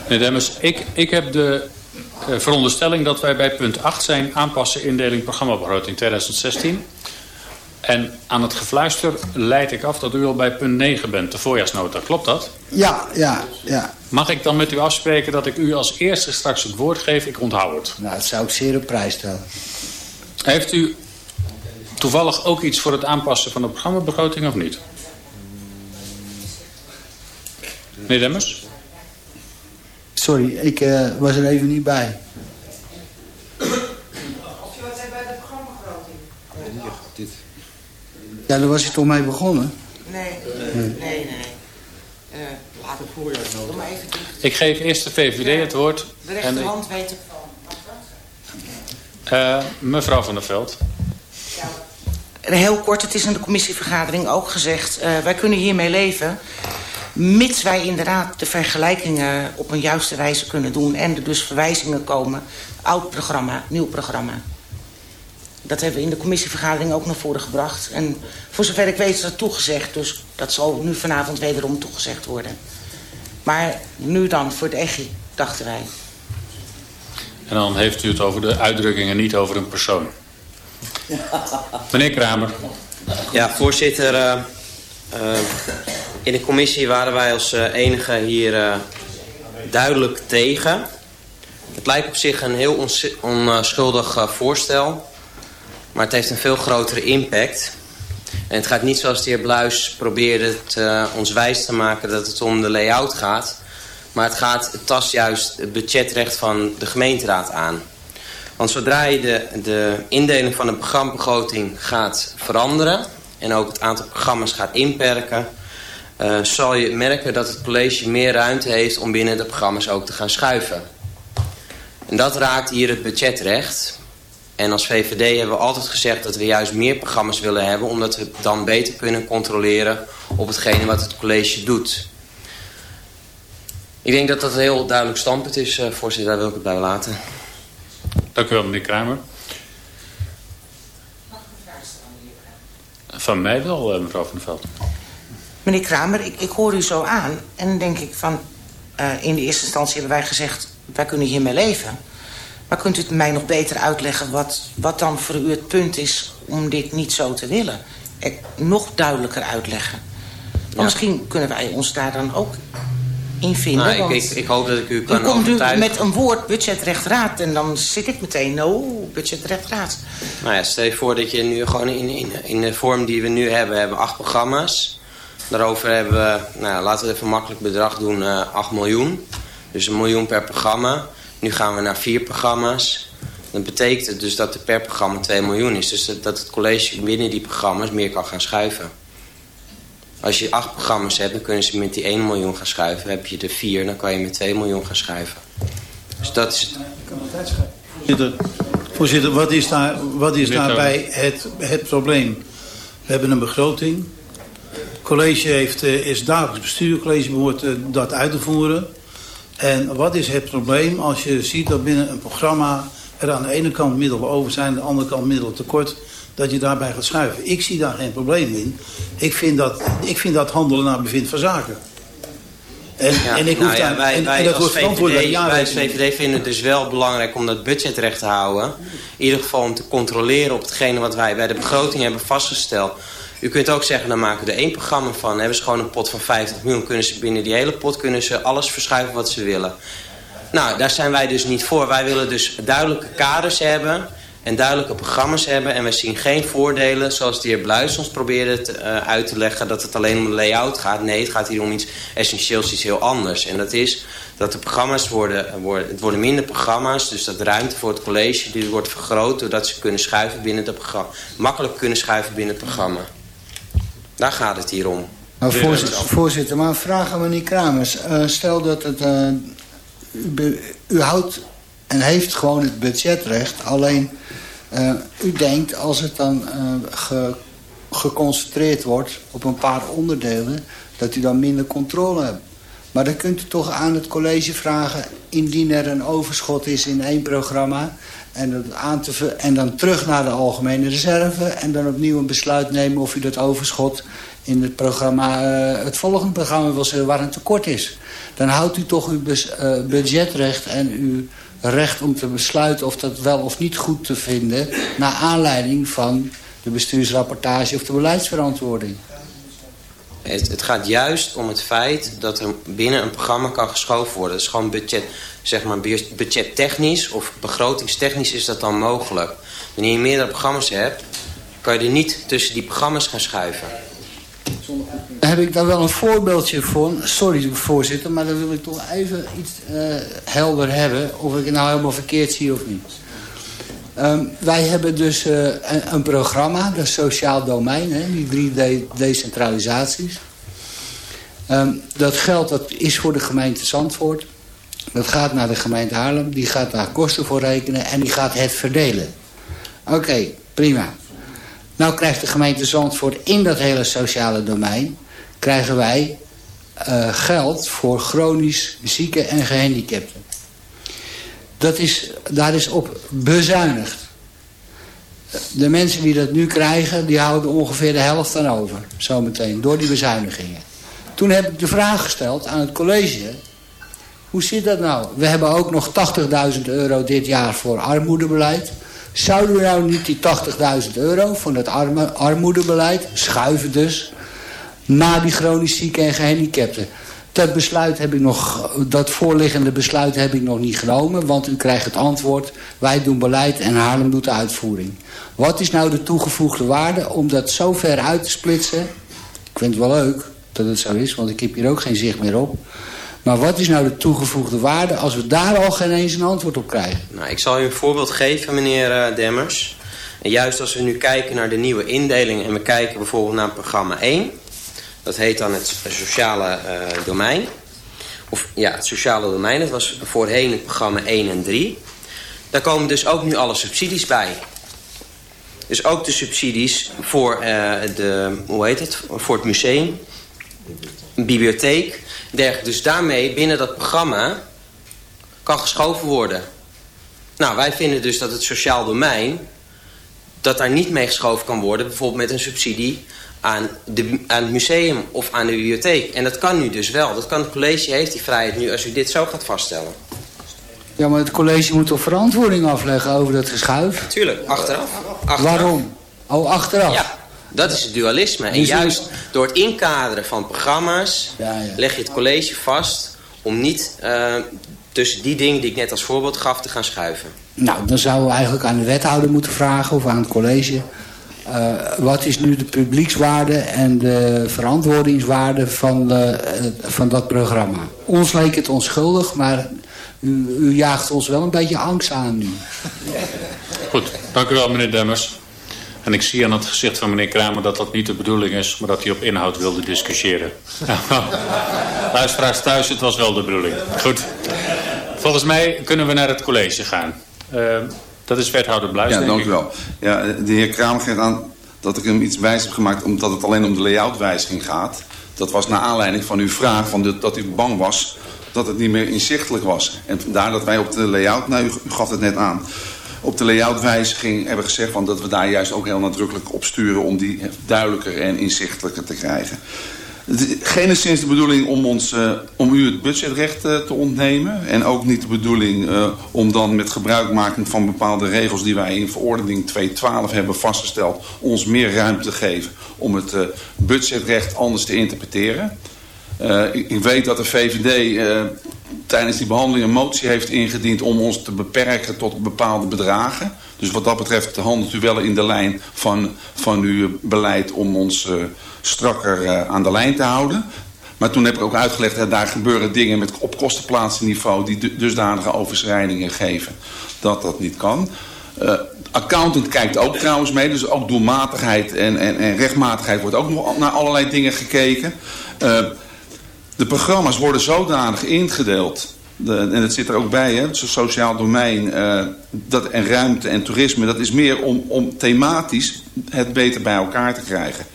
Meneer Demmers, ik, ik heb de uh, veronderstelling dat wij bij punt 8 zijn... aanpassen indeling programmabegroting 2016. En aan het gefluister leid ik af dat u al bij punt 9 bent, de voorjaarsnota. Klopt dat? Ja, ja, ja. Mag ik dan met u afspreken dat ik u als eerste straks het woord geef? Ik onthoud het. Nou, dat zou ik zeer op prijs stellen. Heeft u toevallig ook iets voor het aanpassen van de programmabegroting of niet? Meneer Demmers? Sorry, ik uh, was er even niet bij. Of je wat bij de programmabegroting? Dit. Ja, daar was je toch mee begonnen? Nee, nee, nee. nee. Uh, laat het voorjaar maar even dicht. Ik geef eerst de VVD het woord. De rechterhand weet het van. Uh, mevrouw van der Veld. Heel kort, het is in de commissievergadering ook gezegd... Uh, wij kunnen hiermee leven... mits wij inderdaad de vergelijkingen op een juiste wijze kunnen doen... en er dus verwijzingen komen, oud programma, nieuw programma. Dat hebben we in de commissievergadering ook naar voren gebracht. En voor zover ik weet is dat toegezegd. Dus dat zal nu vanavond wederom toegezegd worden. Maar nu dan voor het EGI, dachten wij. En dan heeft u het over de uitdrukkingen, niet over een persoon. Meneer Kramer. Ja, voorzitter. Uh, uh, in de commissie waren wij als uh, enige hier duidelijk tegen. Het lijkt op zich een heel onschuldig voorstel. Maar het heeft een veel grotere impact. En het gaat niet zoals de heer Bluis probeerde het, ons wijs te maken dat het om de layout gaat. Maar het, gaat, het tast juist het budgetrecht van de gemeenteraad aan. Want zodra je de, de indeling van de programmabegroting gaat veranderen... en ook het aantal programma's gaat inperken... Uh, zal je merken dat het college meer ruimte heeft om binnen de programma's ook te gaan schuiven. En dat raakt hier het budgetrecht. En als VVD hebben we altijd gezegd dat we juist meer programma's willen hebben... omdat we dan beter kunnen controleren op hetgene wat het college doet. Ik denk dat dat een heel duidelijk standpunt is, uh, voorzitter. Daar wil ik het bij laten. Dank u wel, meneer Kramer. Van mij wel, uh, mevrouw Van der Veld. Meneer Kramer, ik, ik hoor u zo aan. En dan denk ik van... Uh, in de eerste instantie hebben wij gezegd... wij kunnen hiermee leven. Maar kunt u het mij nog beter uitleggen... wat, wat dan voor u het punt is om dit niet zo te willen? Ik, nog duidelijker uitleggen. Ja. Misschien kunnen wij ons daar dan ook in vinden. Nou, ik, ik, ik, hoop dat ik u kan overtuigen. u met een woord budgetrechtraad en dan zit ik meteen, oh, budgetrechtraad. Nou ja, stel je voor dat je nu gewoon in, in, in de vorm die we nu hebben, hebben acht programma's. Daarover hebben we, nou, laten we even makkelijk bedrag doen, uh, 8 miljoen. Dus een miljoen per programma. Nu gaan we naar vier programma's. Dat betekent dus dat er per programma 2 miljoen is. Dus dat, dat het college binnen die programma's meer kan gaan schuiven. Als je acht programma's hebt, dan kunnen ze met die 1 miljoen gaan schuiven. Heb je er vier, dan kan je met 2 miljoen gaan schuiven. Dus dat is... Voorzitter, voorzitter wat is, daar, wat is daarbij het, het probleem? We hebben een begroting. Het college heeft, is dagelijks bestuur. Het college behoort dat uit te voeren. En wat is het probleem als je ziet dat binnen een programma... er aan de ene kant middelen over zijn, aan de andere kant middelen tekort dat je daarbij gaat schuiven. Ik zie daar geen probleem in. Ik vind dat, ik vind dat handelen naar bevind van zaken. En, ja, en ik hoef nou ja, wij, en, wij, en dat als VVD, wij als VVD vinden het dus wel belangrijk om dat budgetrecht te houden. In ieder geval om te controleren op hetgene wat wij bij de begroting hebben vastgesteld. U kunt ook zeggen, dan maken we er één programma van. Hebben ze gewoon een pot van 50 miljoen. Kunnen ze binnen die hele pot kunnen ze alles verschuiven wat ze willen. Nou, daar zijn wij dus niet voor. Wij willen dus duidelijke kaders hebben en duidelijke programma's hebben. En we zien geen voordelen, zoals de heer Bluis ons probeerde te, uh, uit te leggen... dat het alleen om de layout gaat. Nee, het gaat hier om iets essentieels, iets heel anders. En dat is dat de programma's worden, worden... Het worden minder programma's, dus dat ruimte voor het college... die wordt vergroot doordat ze kunnen schuiven binnen het programma. Makkelijk kunnen schuiven binnen het programma. Daar gaat het hier om. Nou, voorzitter, voorzitter, maar een vraag aan meneer Kramers. Uh, stel dat het... Uh, u, u houdt en heeft gewoon het budgetrecht. Alleen, uh, u denkt als het dan ge, geconcentreerd wordt op een paar onderdelen... dat u dan minder controle hebt. Maar dan kunt u toch aan het college vragen... indien er een overschot is in één programma... En, dat aan te, en dan terug naar de algemene reserve... en dan opnieuw een besluit nemen of u dat overschot in het, programma, uh, het volgende programma wil zetten waar een tekort is. Dan houdt u toch uw uh, budgetrecht en uw recht om te besluiten of dat wel of niet goed te vinden... naar aanleiding van de bestuursrapportage of de beleidsverantwoording. Het, het, gaat juist om het feit dat er binnen een programma kan geschoven worden. Is gewoon budget, zeg maar budgettechnisch of begrotingstechnisch is dat dan mogelijk. Wanneer je meerdere programma's hebt, kan je er niet tussen die programma's gaan schuiven. Heb ik daar wel een voorbeeldje voor. Sorry voorzitter, maar dan wil ik toch even iets uh, helder hebben. Of ik het nou helemaal verkeerd zie of niet. Um, wij hebben dus uh, een, programma, dat sociaal domein, hè, die drie de decentralisaties. Um, dat geld dat is voor de gemeente Zandvoort. Dat gaat naar de gemeente Haarlem, die gaat daar kosten voor rekenen en die gaat het verdelen. Oké, prima. Nou krijgt de gemeente Zandvoort in dat hele sociale domein... krijgen wij uh, geld voor chronisch zieken en gehandicapten. Dat is, daar is op bezuinigd. De mensen die dat nu krijgen, die houden ongeveer de helft aan over. Zometeen, door die bezuinigingen. Toen heb ik de vraag gesteld aan het college... Hoe zit dat nou? We hebben ook nog 80.000 euro dit jaar voor armoedebeleid. Zouden we nou niet die 80.000 euro van het arme, armoedebeleid schuiven dus... naar die chronisch zieken en gehandicapten? Dat besluit heb ik nog, dat voorliggende besluit heb ik nog niet genomen, want u krijgt het antwoord, wij doen beleid en Haarlem doet de uitvoering. Wat is nou de toegevoegde waarde om dat zo ver uit te splitsen? Ik vind het wel leuk dat het zo is, want ik heb hier ook geen zicht meer op. Maar wat is nou de toegevoegde waarde als we daar al geen eens een antwoord op krijgen? Nou, ik zal u een voorbeeld geven, meneer uh, Demmers. En juist als we nu kijken naar de nieuwe indeling en we kijken bijvoorbeeld naar programma 1... Dat heet dan het sociale uh, domein. Of ja, het sociale domein. Dat was voorheen het programma 1 en 3. Daar komen dus ook nu alle subsidies bij. Dus ook de subsidies voor, uh, de, hoe heet het? voor het museum, bibliotheek, dergelijke. Dus daarmee binnen dat programma kan geschoven worden. Nou, wij vinden dus dat het sociaal domein... dat daar niet mee geschoven kan worden... bijvoorbeeld met een subsidie aan, de, aan het museum of aan de bibliotheek. En dat kan nu dus wel. Dat kan het college, heeft die vrijheid nu als u dit zo gaat vaststellen. Ja, maar het college moet toch verantwoording afleggen over dat geschuif? Tuurlijk, achteraf. achteraf. Waarom? Oh, achteraf? Ja, dat is het dualisme. En juist door het inkaderen van programma's... Ja, ja. leg je het college vast om niet uh, tussen die dingen die ik net als voorbeeld gaf te gaan schuiven. Nou, dan zouden we eigenlijk aan de wethouder moeten vragen of aan het college... Uh, wat is nu de publiekswaarde en de verantwoordingswaarde van, uh, van dat programma? Ons leek het onschuldig, maar u, u, jaagt ons wel een beetje angst aan nu. Goed, dank u wel meneer Demmers. En ik zie aan het gezicht van meneer Kramer dat dat niet de bedoeling is, maar dat hij op inhoud wilde discussiëren. Luisteraars thuis, het was wel de bedoeling. Goed. Volgens mij kunnen we naar het college gaan. Uh, dat is wethouder Bluis, Ja, dank u wel. Ja, de heer Kramer geeft aan dat ik hem iets wijs heb gemaakt... omdat het alleen om de layoutwijziging gaat. Dat was naar aanleiding van uw vraag van de, dat u bang was dat het niet meer inzichtelijk was. En vandaar dat wij op de layout, nou u, u gaf het net aan... op de layoutwijziging hebben gezegd van dat we daar juist ook heel nadrukkelijk op sturen... om die duidelijker en inzichtelijker te krijgen. Geen is de bedoeling om, ons, uh, om u het budgetrecht uh, te ontnemen. En ook niet de bedoeling uh, om dan met gebruikmaking van bepaalde regels die wij in verordening 212 hebben vastgesteld, ons meer ruimte te geven om het budgetrecht anders te interpreteren. Ik, ik, weet dat de VVD tijdens die behandeling een motie heeft ingediend om ons te beperken tot bepaalde bedragen. Dus wat dat betreft handelt u wel in de lijn van, van uw beleid om ons strakker uh, aan de lijn te houden. Maar toen heb ik ook uitgelegd dat daar gebeuren dingen met op kostenplaatsniveau die dusdanige overschrijdingen geven dat dat niet kan. Uh, accountant kijkt ook trouwens mee, dus ook doelmatigheid en, en, en rechtmatigheid wordt ook nog naar allerlei dingen gekeken. De programma's worden zodanig ingedeeld en het zit er ook bij, hè, het sociaal domein uh, dat, en ruimte en toerisme. Dat is meer om, om thematisch het beter bij elkaar te krijgen.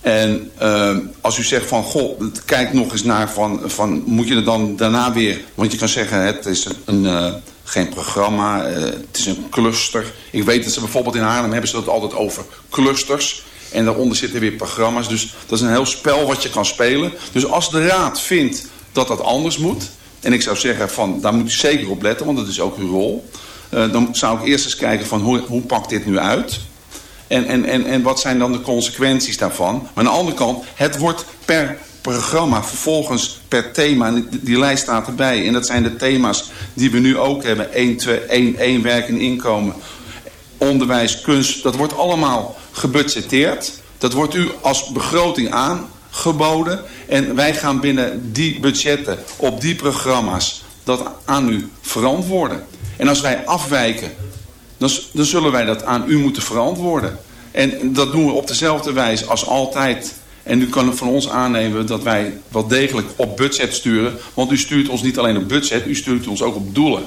En uh, als u zegt van, goh, kijk nog eens naar van, van, moet je er dan daarna weer... Want je kan zeggen, het is een, uh, geen programma, het is een cluster. Ik weet dat ze bijvoorbeeld in Haarlem hebben ze dat altijd over clusters. En daaronder zitten weer programma's. Dus dat is een heel spel wat je kan spelen. Dus als de raad vindt dat dat anders moet... en ik zou zeggen, van, daar moet u zeker op letten, want dat is ook uw rol... dan zou ik eerst eens kijken van, hoe, hoe pakt dit nu uit... En, en, en, en wat zijn dan de consequenties daarvan? Maar aan de andere kant, het wordt per programma vervolgens per thema. Die, die lijst staat erbij. En dat zijn de thema's die we nu ook hebben. 1, 2, 1, 1 werk en inkomen. Onderwijs, kunst. Dat wordt allemaal gebudgeteerd. Dat wordt u als begroting aangeboden. En wij gaan binnen die budgetten op die programma's dat aan u verantwoorden. En als wij afwijken dan, dan zullen wij dat aan u moeten verantwoorden. En dat doen we op dezelfde wijze als altijd. En u kan van ons aannemen dat wij wel degelijk op budget sturen. Want u stuurt ons niet alleen op budget, u stuurt ons ook op doelen.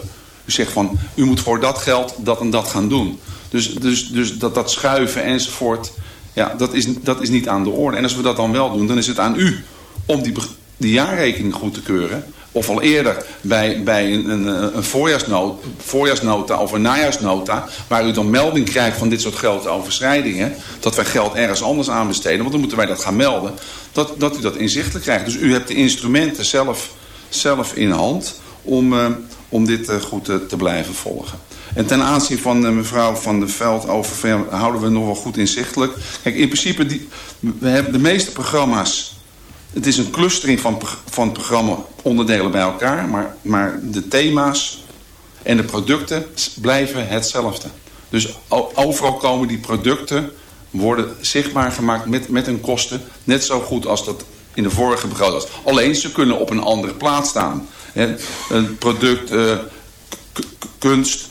U zegt van, u moet voor dat geld dat en dat gaan doen. Dus, dus, dus dat, dat schuiven enzovoort, ja, dat is, dat is niet aan de orde. En als we dat dan wel doen, dan is het aan u om die, die jaarrekening goed te keuren of al eerder bij, bij een, een, een voorjaarsnota, voorjaarsnota of een najaarsnota... waar u dan melding krijgt van dit soort grote overschrijdingen... dat wij geld ergens anders aanbesteden, want dan moeten wij dat gaan melden... dat, dat u dat inzichtelijk krijgt. Dus u hebt de instrumenten zelf, zelf in hand om, uh, om dit uh, goed uh, te blijven volgen. En ten aanzien van mevrouw Van der Veld over houden we nog wel goed inzichtelijk. Kijk, in principe, die, we hebben de meeste programma's het is een clustering van, van programma-onderdelen bij elkaar. Maar, maar de thema's en de producten blijven hetzelfde. Dus overal komen die producten worden zichtbaar gemaakt met, met hun kosten. Net zo goed als dat in de vorige begroting was. Alleen ze kunnen op een andere plaats staan. Een product uh, kunst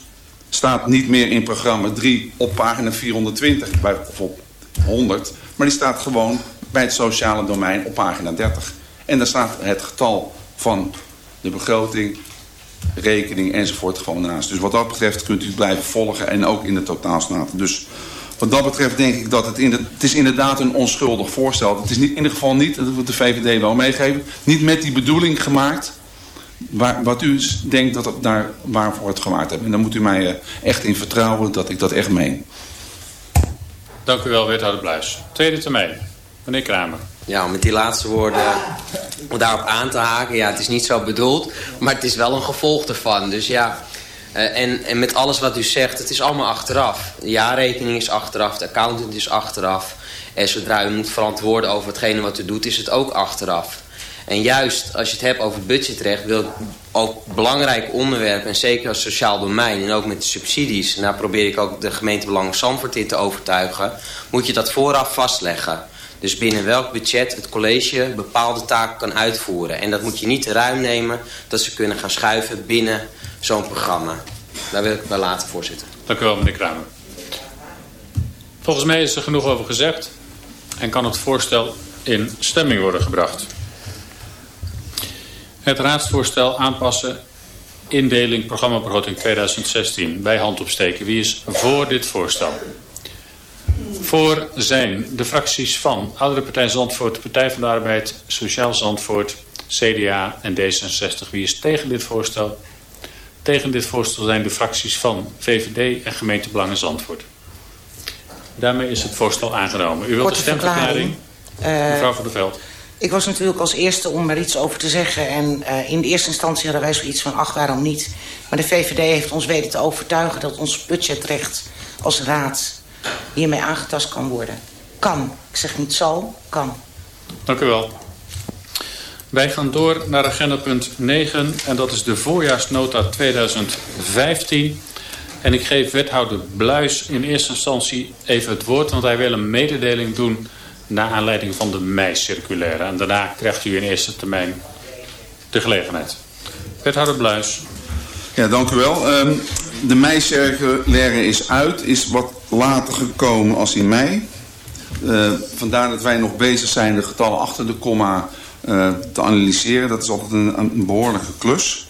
staat niet meer in programma 3 op pagina 420 bij, of op 100. Maar die staat gewoon bij het sociale domein op pagina 30. En daar staat het getal van de begroting, rekening enzovoort gewoon naast. Dus wat dat betreft kunt u het blijven volgen en ook in de totaalstaten. Dus wat dat betreft denk ik dat het, in het is inderdaad een onschuldig voorstel. Het is niet, in ieder geval niet, dat wil de VVD wel meegeven, niet met die bedoeling gemaakt... Waar, wat u denkt dat het daar waarvoor het gemaakt hebt. En dan moet u mij uh, echt in vertrouwen dat ik dat echt meen. Dank u wel, wethouder Bluis. Tweede termijn. Meneer Kramer. Ja, om met die laatste woorden om daarop aan te haken. Ja, het is niet zo bedoeld, maar het is wel een gevolg ervan. Dus ja, uh, en, en met alles wat u zegt, het is allemaal achteraf. De jaarrekening is achteraf, de accountant is achteraf. En zodra u moet verantwoorden over hetgene wat u doet, is het ook achteraf. En juist als je het hebt over budgetrecht, wil ook belangrijk onderwerp, en zeker als sociaal domein en ook met de subsidies, en daar probeer ik ook de gemeentebelang Zandvoort in te overtuigen, moet je dat vooraf vastleggen. Dus binnen welk budget het college bepaalde taken kan uitvoeren. En dat moet je niet te ruim nemen dat ze kunnen gaan schuiven binnen zo'n programma. Daar wil ik bij laten, voorzitter. Dank u wel, meneer Kramer. Volgens mij is er genoeg over gezegd en kan het voorstel in stemming worden gebracht. Het raadsvoorstel aanpassen indeling programmabegroting 2016 bij hand opsteken. Wie is voor dit voorstel? Voor zijn de fracties van Oudere Partij Zandvoort, Partij van de Arbeid, Sociaal Zandvoort, CDA en D66. Wie is tegen dit voorstel? Tegen dit voorstel zijn de fracties van VVD en Gemeentebelangen Zandvoort. Daarmee is het voorstel aangenomen. U wilt de stemverklaring? Uh, Mevrouw van der Veld. Ik was natuurlijk als eerste om er iets over te zeggen. En uh, in eerste instantie hadden wij zoiets van, ach, waarom niet? Maar de VVD heeft ons weten te overtuigen dat ons budgetrecht als raad hiermee aangetast kan worden. Kan. Ik zeg niet zal, kan. Dank u wel. Wij gaan door naar agenda punt 9 en dat is de voorjaarsnota 2015. En ik geef wethouder Bluis in eerste instantie even het woord... want hij wil een mededeling doen naar aanleiding van de mei-circulaire. En daarna krijgt u in eerste termijn de gelegenheid. Wethouder Bluis. Ja, dank u wel. Um, de mei-circulaire is uit, is wat later gekomen als in mei. Uh, vandaar dat wij nog bezig zijn de getallen achter de komma uh, te analyseren. Dat is altijd een, een, behoorlijke klus.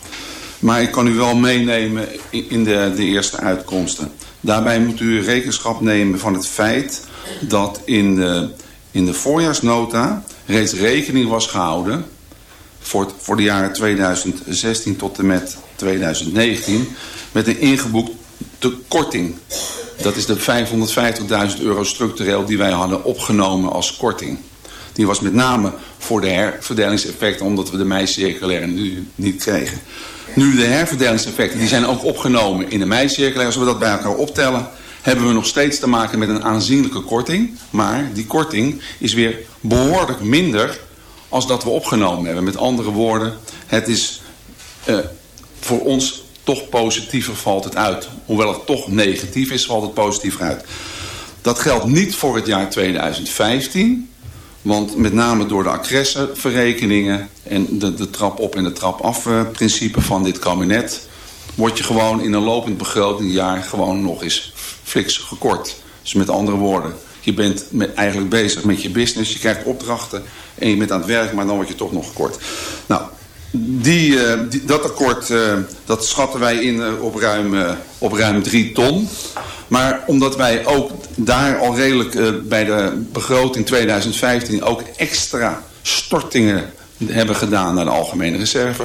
Maar ik kan u wel meenemen in de, de eerste uitkomsten. Daarbij moet u rekenschap nemen van het feit dat in de, in de voorjaarsnota reeds rekening was gehouden voor, voor de jaren 2016 tot en met 2019 met een ingeboekte korting. Dat is de 550.000 euro structureel die wij hadden opgenomen als korting. Die was met name voor de herverdelingseffecten omdat we de mei-circulaire nu niet kregen. Nu de herverdelingseffecten, die zijn ook opgenomen in de mei-circulaire. Als we dat bij elkaar optellen, hebben we nog steeds te maken met een aanzienlijke korting. Maar die korting is weer behoorlijk minder als dat we opgenomen hebben. Met andere woorden, het is uh, voor ons toch positiever valt het uit. Hoewel het toch negatief is, valt het positiever uit. Dat geldt niet voor het jaar 2015. Want met name door de accresseverrekeningen en de, de trap op en de trap af uh, principe van dit kabinet... word je gewoon in een lopend begrotingjaar gewoon nog eens fliks gekort. Dus met andere woorden, je bent met, eigenlijk bezig met je business. Je krijgt opdrachten en je bent aan het werk, maar dan word je toch nog gekort. Nou, die, die, dat akkoord uh, dat schatten wij in uh, op, ruim, op ruim 3 ton. Maar omdat wij ook daar al redelijk bij de begroting 2015 ook extra stortingen hebben gedaan naar de algemene reserve...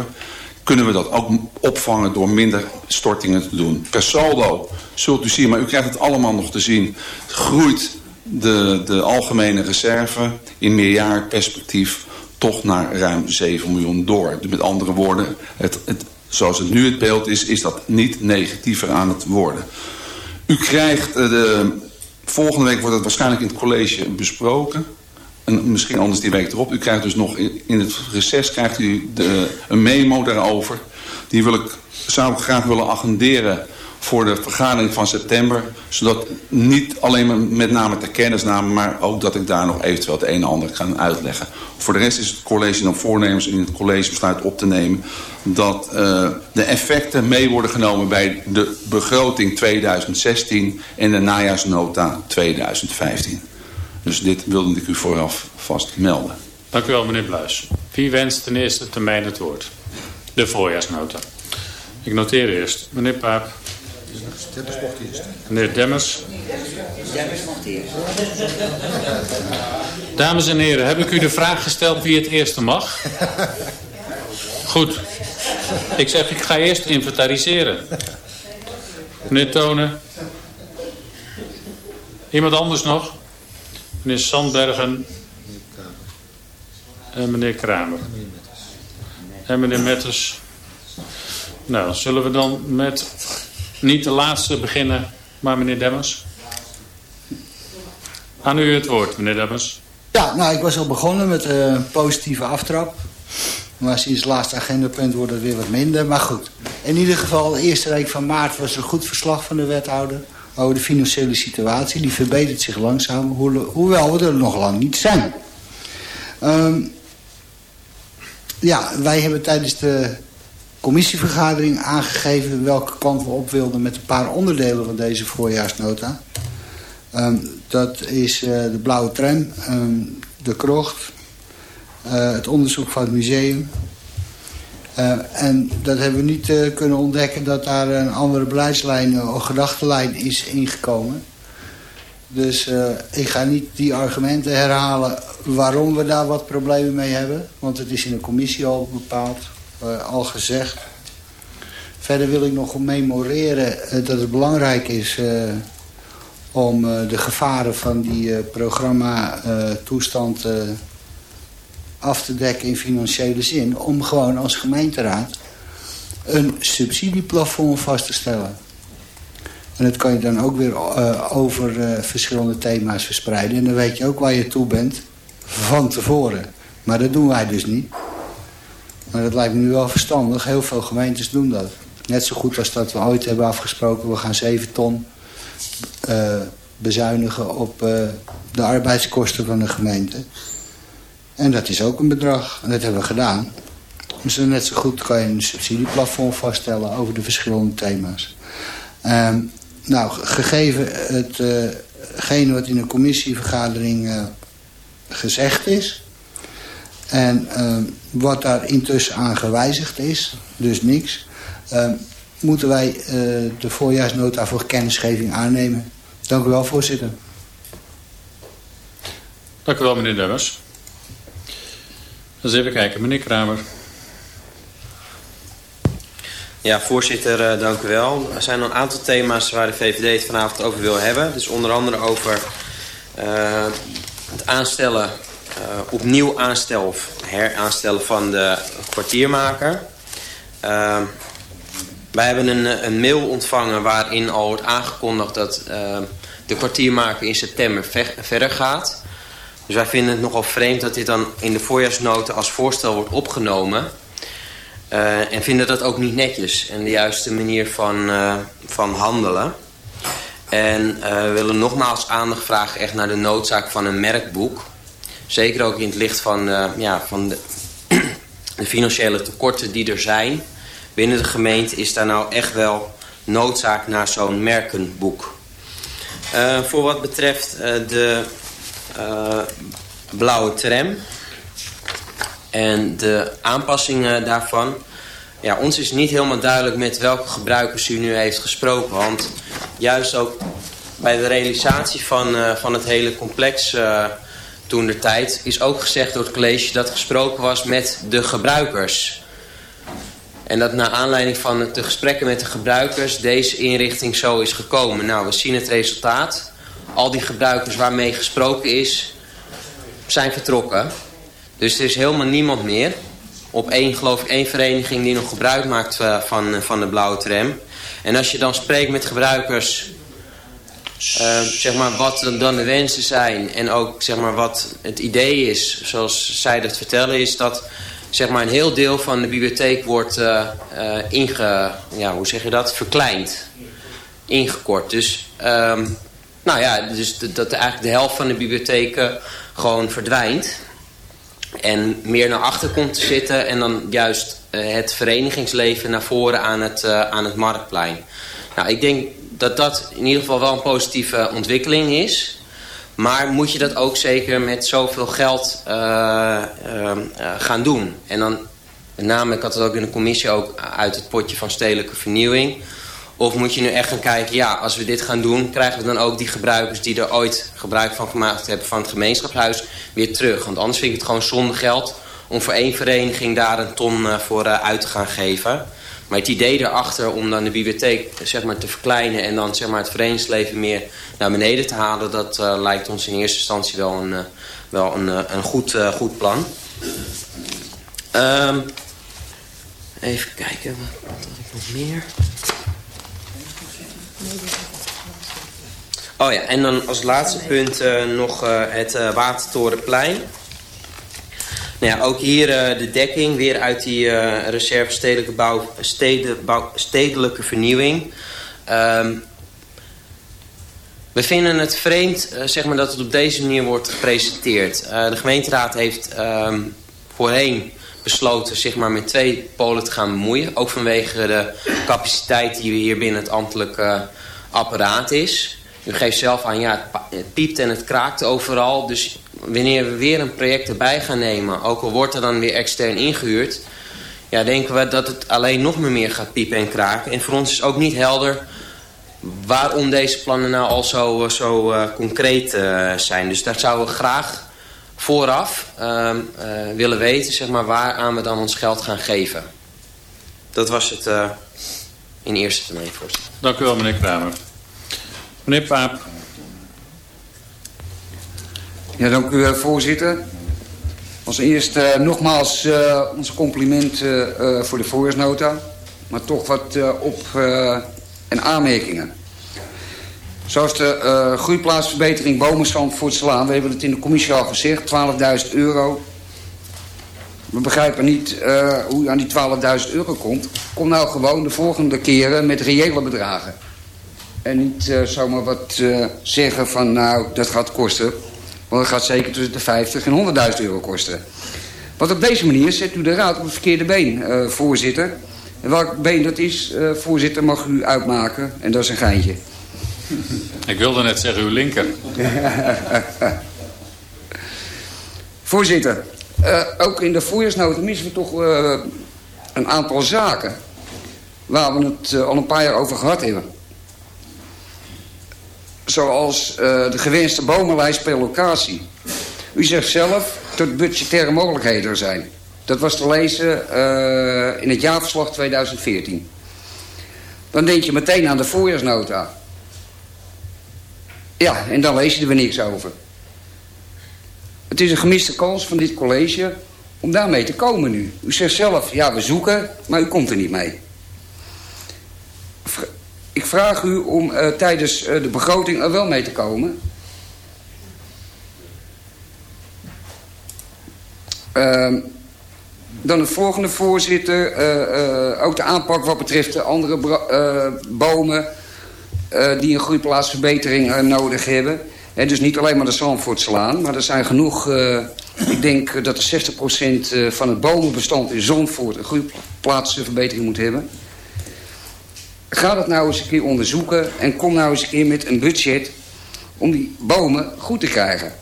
kunnen we dat ook opvangen door minder stortingen te doen. Per saldo zult u zien, maar u krijgt het allemaal nog te zien... groeit de, de algemene reserve in meerjaarperspectief toch naar ruim 7 miljoen door. Met andere woorden, het, het, zoals het nu het beeld is, is dat niet negatiever aan het worden. U krijgt, eh, de, volgende week wordt het waarschijnlijk in het college besproken. En misschien anders die week erop. U krijgt dus nog in, het reces krijgt u de, een memo daarover. Die wil ik, zou ik graag willen agenderen voor de vergadering van september. Zodat niet alleen met name ter kennisname, maar ook dat ik daar nog eventueel het een en ander kan uitleggen. Voor de rest is het college dan voornemens in het college besluit op te nemen dat uh, de effecten mee worden genomen bij de begroting 2016 en de najaarsnota 2015. Dus dit wilde ik u vooraf vast melden. Dank u wel, meneer Bluis. Wie wenst ten eerste termijn het woord? De voorjaarsnota. Ik noteer eerst. Meneer Paap. Demmers. Meneer Demmers. Demmers mocht eerst. Dames en heren, heb ik u de vraag gesteld wie het eerste mag? Goed. Ik zeg, ik ga eerst inventariseren. Meneer Tonen. Iemand anders nog? Meneer Sandbergen. En meneer Kramer. En meneer Metters. Nou, zullen we dan met niet de laatste beginnen, maar meneer Demmers. Aan u het woord, meneer Demmers. Ja, nou, ik was al begonnen met een uh, positieve aftrap. Maar sinds het laatste agendapunt wordt het weer wat minder. Maar goed, in ieder geval, de eerste week van maart was er een goed verslag van de wethouder... over de financiële situatie. Die verbetert zich langzaam, hoewel we er nog lang niet zijn. Um, ja, wij hebben tijdens de commissievergadering aangegeven welke kant we op wilden met een paar onderdelen van deze voorjaarsnota. Um, dat is uh, de blauwe tram, um, de krocht, uh, het onderzoek van het museum. Uh, en dat hebben we niet kunnen ontdekken dat daar een andere beleidslijn of gedachtenlijn is ingekomen. Dus ik ga niet die argumenten herhalen waarom we daar wat problemen mee hebben. Want het is in de commissie al bepaald uh, al gezegd. Verder wil ik nog memoreren uh, dat het belangrijk is uh, om de gevaren van die programma toestand af te dekken in financiële zin... om gewoon als gemeenteraad een subsidieplafond vast te stellen. En dat kan je dan ook weer uh, over uh, verschillende thema's verspreiden. En dan weet je ook waar je toe bent van tevoren. Maar dat doen wij dus niet. Maar dat lijkt me nu wel verstandig. Heel veel gemeentes doen dat. Net zo goed als dat we ooit hebben afgesproken... we gaan 7 ton uh, bezuinigen op de arbeidskosten van de gemeente. En dat is ook een bedrag. En dat hebben we gedaan. Dus net zo goed kan je een subsidieplafond vaststellen over de verschillende thema's. Um, nou, gegeven hetgene uh, wat in de commissievergadering uh, gezegd is... en uh, wat daar intussen aan gewijzigd is, dus niks... moeten wij de voorjaarsnota voor kennisgeving aannemen. Dank u wel, voorzitter. Dank u wel, meneer Demmers. Dus even kijken, meneer Kramer. Ja, voorzitter, uh, dank u wel. Er zijn een aantal thema's waar de VVD het vanavond over wil hebben. Dus onder andere over uh, het aanstellen, uh, opnieuw aanstellen of heraanstellen van de kwartiermaker. wij hebben een, een, mail ontvangen waarin al wordt aangekondigd dat de kwartiermaker in september ver, verder gaat. Dus wij vinden het nogal vreemd dat dit dan in de voorjaarsnoten als voorstel wordt opgenomen... Uh, en vinden dat ook niet netjes en de juiste manier van, uh, van handelen. En uh, we willen nogmaals aandacht vragen echt naar de noodzaak van een merkboek. Zeker ook in het licht van, ja, van de, financiële tekorten die er zijn. Binnen de gemeente is daar nou echt wel noodzaak naar zo'n merkenboek. voor wat betreft de blauwe tram en de aanpassingen daarvan. Ja, ons is niet helemaal duidelijk met welke gebruikers u nu heeft gesproken. Want juist ook bij de realisatie van, uh, van het hele complex uh, toen de tijd... is ook gezegd door het college dat gesproken was met de gebruikers. En dat naar aanleiding van de gesprekken met de gebruikers deze inrichting zo is gekomen. Nou, we zien het resultaat. Al die gebruikers waarmee gesproken is, zijn vertrokken. Dus er is helemaal niemand meer. Op één, geloof ik, één vereniging die nog gebruik maakt uh, van, uh, van de blauwe tram. En als je dan spreekt met gebruikers... Uh, zeg maar wat dan de wensen zijn en ook zeg maar wat het idee is, zoals zij dat vertellen, is dat zeg maar een heel deel van de bibliotheek wordt uh, inge, ja, hoe zeg je dat, verkleind, ingekort. Dus, um, nou ja, dus dat eigenlijk de helft van de bibliotheken gewoon verdwijnt en meer naar achter komt te zitten en dan juist uh, het verenigingsleven naar voren aan het, uh, aan het marktplein. Nou, ik denk dat dat in ieder geval wel een positieve ontwikkeling is. Maar moet je dat ook zeker met zoveel geld uh, gaan doen? En dan, met name, had het ook in de commissie ook uit het potje van stedelijke vernieuwing of moet je nu echt gaan kijken, ja, als we dit gaan doen... krijgen we dan ook die gebruikers die er ooit gebruik van gemaakt hebben... van het gemeenschapshuis weer terug. Want anders vind ik het gewoon zonde geld... om voor één vereniging daar een ton uh, voor uh, uit te gaan geven. Maar het idee erachter om dan de bibliotheek zeg maar, te verkleinen... en dan zeg maar, het verenigingsleven meer naar beneden te halen... dat uh, lijkt ons in eerste instantie wel een, wel een, een goed, goed plan. Um, even kijken, wat had ik nog meer... Oh ja, en dan als laatste punt uh, nog uh, het uh, Watertorenplein. Nou ja, ook hier de dekking weer uit die reserve stedelijke, bouw, stedelijke vernieuwing. Um, we vinden het vreemd zeg maar, dat het op deze manier wordt gepresenteerd. de gemeenteraad heeft um, voorheen besloten zich maar met twee polen te gaan bemoeien. Ook vanwege de capaciteit die hier binnen het ambtelijk apparaat is. U geeft zelf aan, ja, het piept en het kraakt overal. Dus wanneer we weer een project erbij gaan nemen... ook al wordt er dan weer extern ingehuurd... ja, denken we dat het alleen nog meer gaat piepen en kraken. En voor ons is ook niet helder waarom deze plannen nou al zo, zo uh, concreet zijn. Dus daar zouden we graag vooraf uh, willen weten... Zeg maar, waaraan we dan ons geld gaan geven. Dat was het in eerste termijn, voorzitter. Dank u wel, meneer Kramer. Meneer Paap. Ja, dank u, voorzitter. Als eerste nogmaals uh, onze complimenten uh, voor de voorjaarsnota. Maar toch wat uh, op- en aanmerkingen. Zoals de groeiplaatsverbetering Bomenstand voor het Slaan. We hebben het in de commissie al gezegd. 12.000 euro. We begrijpen niet hoe u aan die 12.000 euro komt. Kom nou gewoon de volgende keren met reële bedragen. En niet zomaar wat zeggen van nou dat gaat kosten. Want dat gaat zeker tussen de 50 en 100.000 euro kosten. Want op deze manier zet u de raad op het verkeerde been, voorzitter. En welk been dat is, voorzitter, mag u uitmaken. En dat is een geintje. Ik wilde net zeggen uw linker. voorzitter, uh, ook in de voorjaarsnota missen we toch een aantal zaken... waar we het al een paar jaar over gehad hebben zoals de gewenste bomenlijst per locatie. U zegt zelf dat budgettaire mogelijkheden er zijn. Dat was te lezen in het jaarverslag 2014. Dan denk je meteen aan de voorjaarsnota. Ja, en dan lees je er weer niks over. Het is een gemiste kans van dit college om daarmee te komen nu. U zegt zelf, ja, we zoeken, maar u komt er niet mee. Ik vraag u om uh, tijdens uh, de begroting er wel mee te komen. Uh, dan het volgende voorzitter. Uh, ook de aanpak wat betreft de andere bomen... die een groeiplaatsverbetering nodig hebben. En dus niet alleen maar de Zandvoort slaan. Maar er zijn genoeg... ik denk dat er 60% van het bomenbestand in Zandvoort... een groeiplaatsverbetering moet hebben. Ga dat nou eens een keer onderzoeken en kom nou eens een keer met een budget om die bomen goed te krijgen.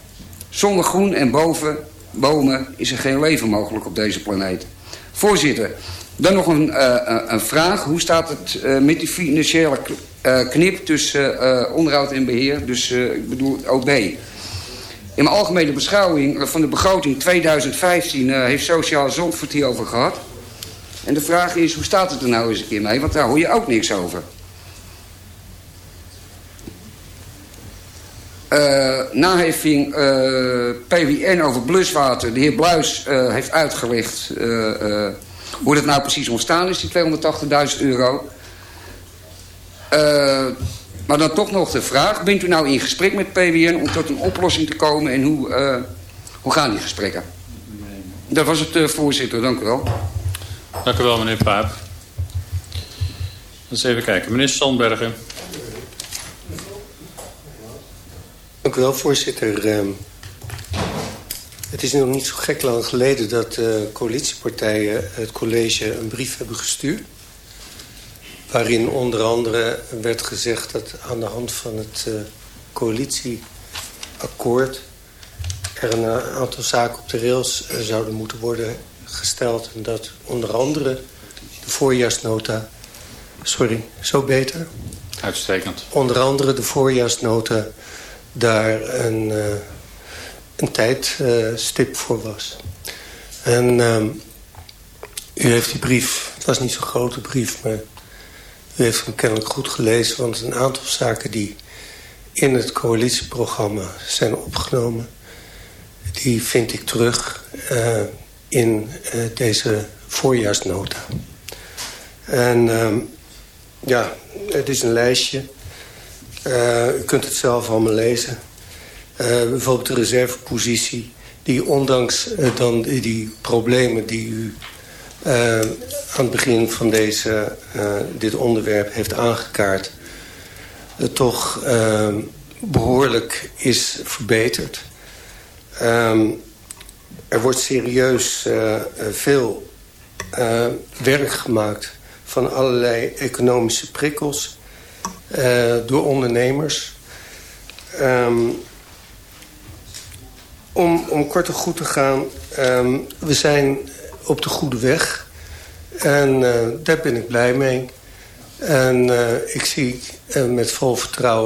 Zonder groen en boven bomen is er geen leven mogelijk op deze planeet. Voorzitter, dan nog een, uh, een vraag. Hoe staat het uh, met die financiële uh, knip tussen onderhoud en beheer? Dus ik bedoel OB. In mijn algemene beschouwing van de begroting 2015 heeft Sociaal Zandvoort hierover gehad. En de vraag is, hoe staat het er nou eens een keer mee? Want daar hoor je ook niks over. Uh, naheffing uh, PWN over bluswater. De heer Bluis uh, heeft uitgelegd hoe dat nou precies ontstaan is, die 280.000 euro. Maar dan toch nog de vraag, bent u nou in gesprek met PWN om tot een oplossing te komen en hoe, hoe gaan die gesprekken? Dat was het, voorzitter, dank u wel. Dank u wel, meneer Paap. Eens even kijken. Meneer Sandbergen. Dank u wel, voorzitter. Uh, het is nog niet zo gek lang geleden dat uh, coalitiepartijen het college een brief hebben gestuurd. Waarin onder andere werd gezegd dat aan de hand van het uh, coalitieakkoord... er een aantal zaken op de rails zouden moeten worden gesteld. En dat onder andere de voorjaarsnota... Sorry, zo beter? Uitstekend. Onder andere de voorjaarsnota daar een, uh, een tijdstip uh, voor was. En uh, u heeft die brief, het was niet zo'n grote brief... maar u heeft hem kennelijk goed gelezen... want een aantal zaken die in het coalitieprogramma zijn opgenomen... die vind ik terug uh, in uh, deze voorjaarsnota. En uh, ja, het is een lijstje. Uh, u kunt het zelf allemaal lezen. Bijvoorbeeld de reservepositie... die ondanks dan die, problemen die u aan het begin van deze, dit onderwerp heeft aangekaart... toch behoorlijk is verbeterd. Um, er wordt serieus uh, veel uh, werk gemaakt van allerlei economische prikkels uh, door ondernemers. Um, om, om kort goed te gaan, um, we zijn op de goede weg. En daar ben ik blij mee. En ik zie met vol vertrouwen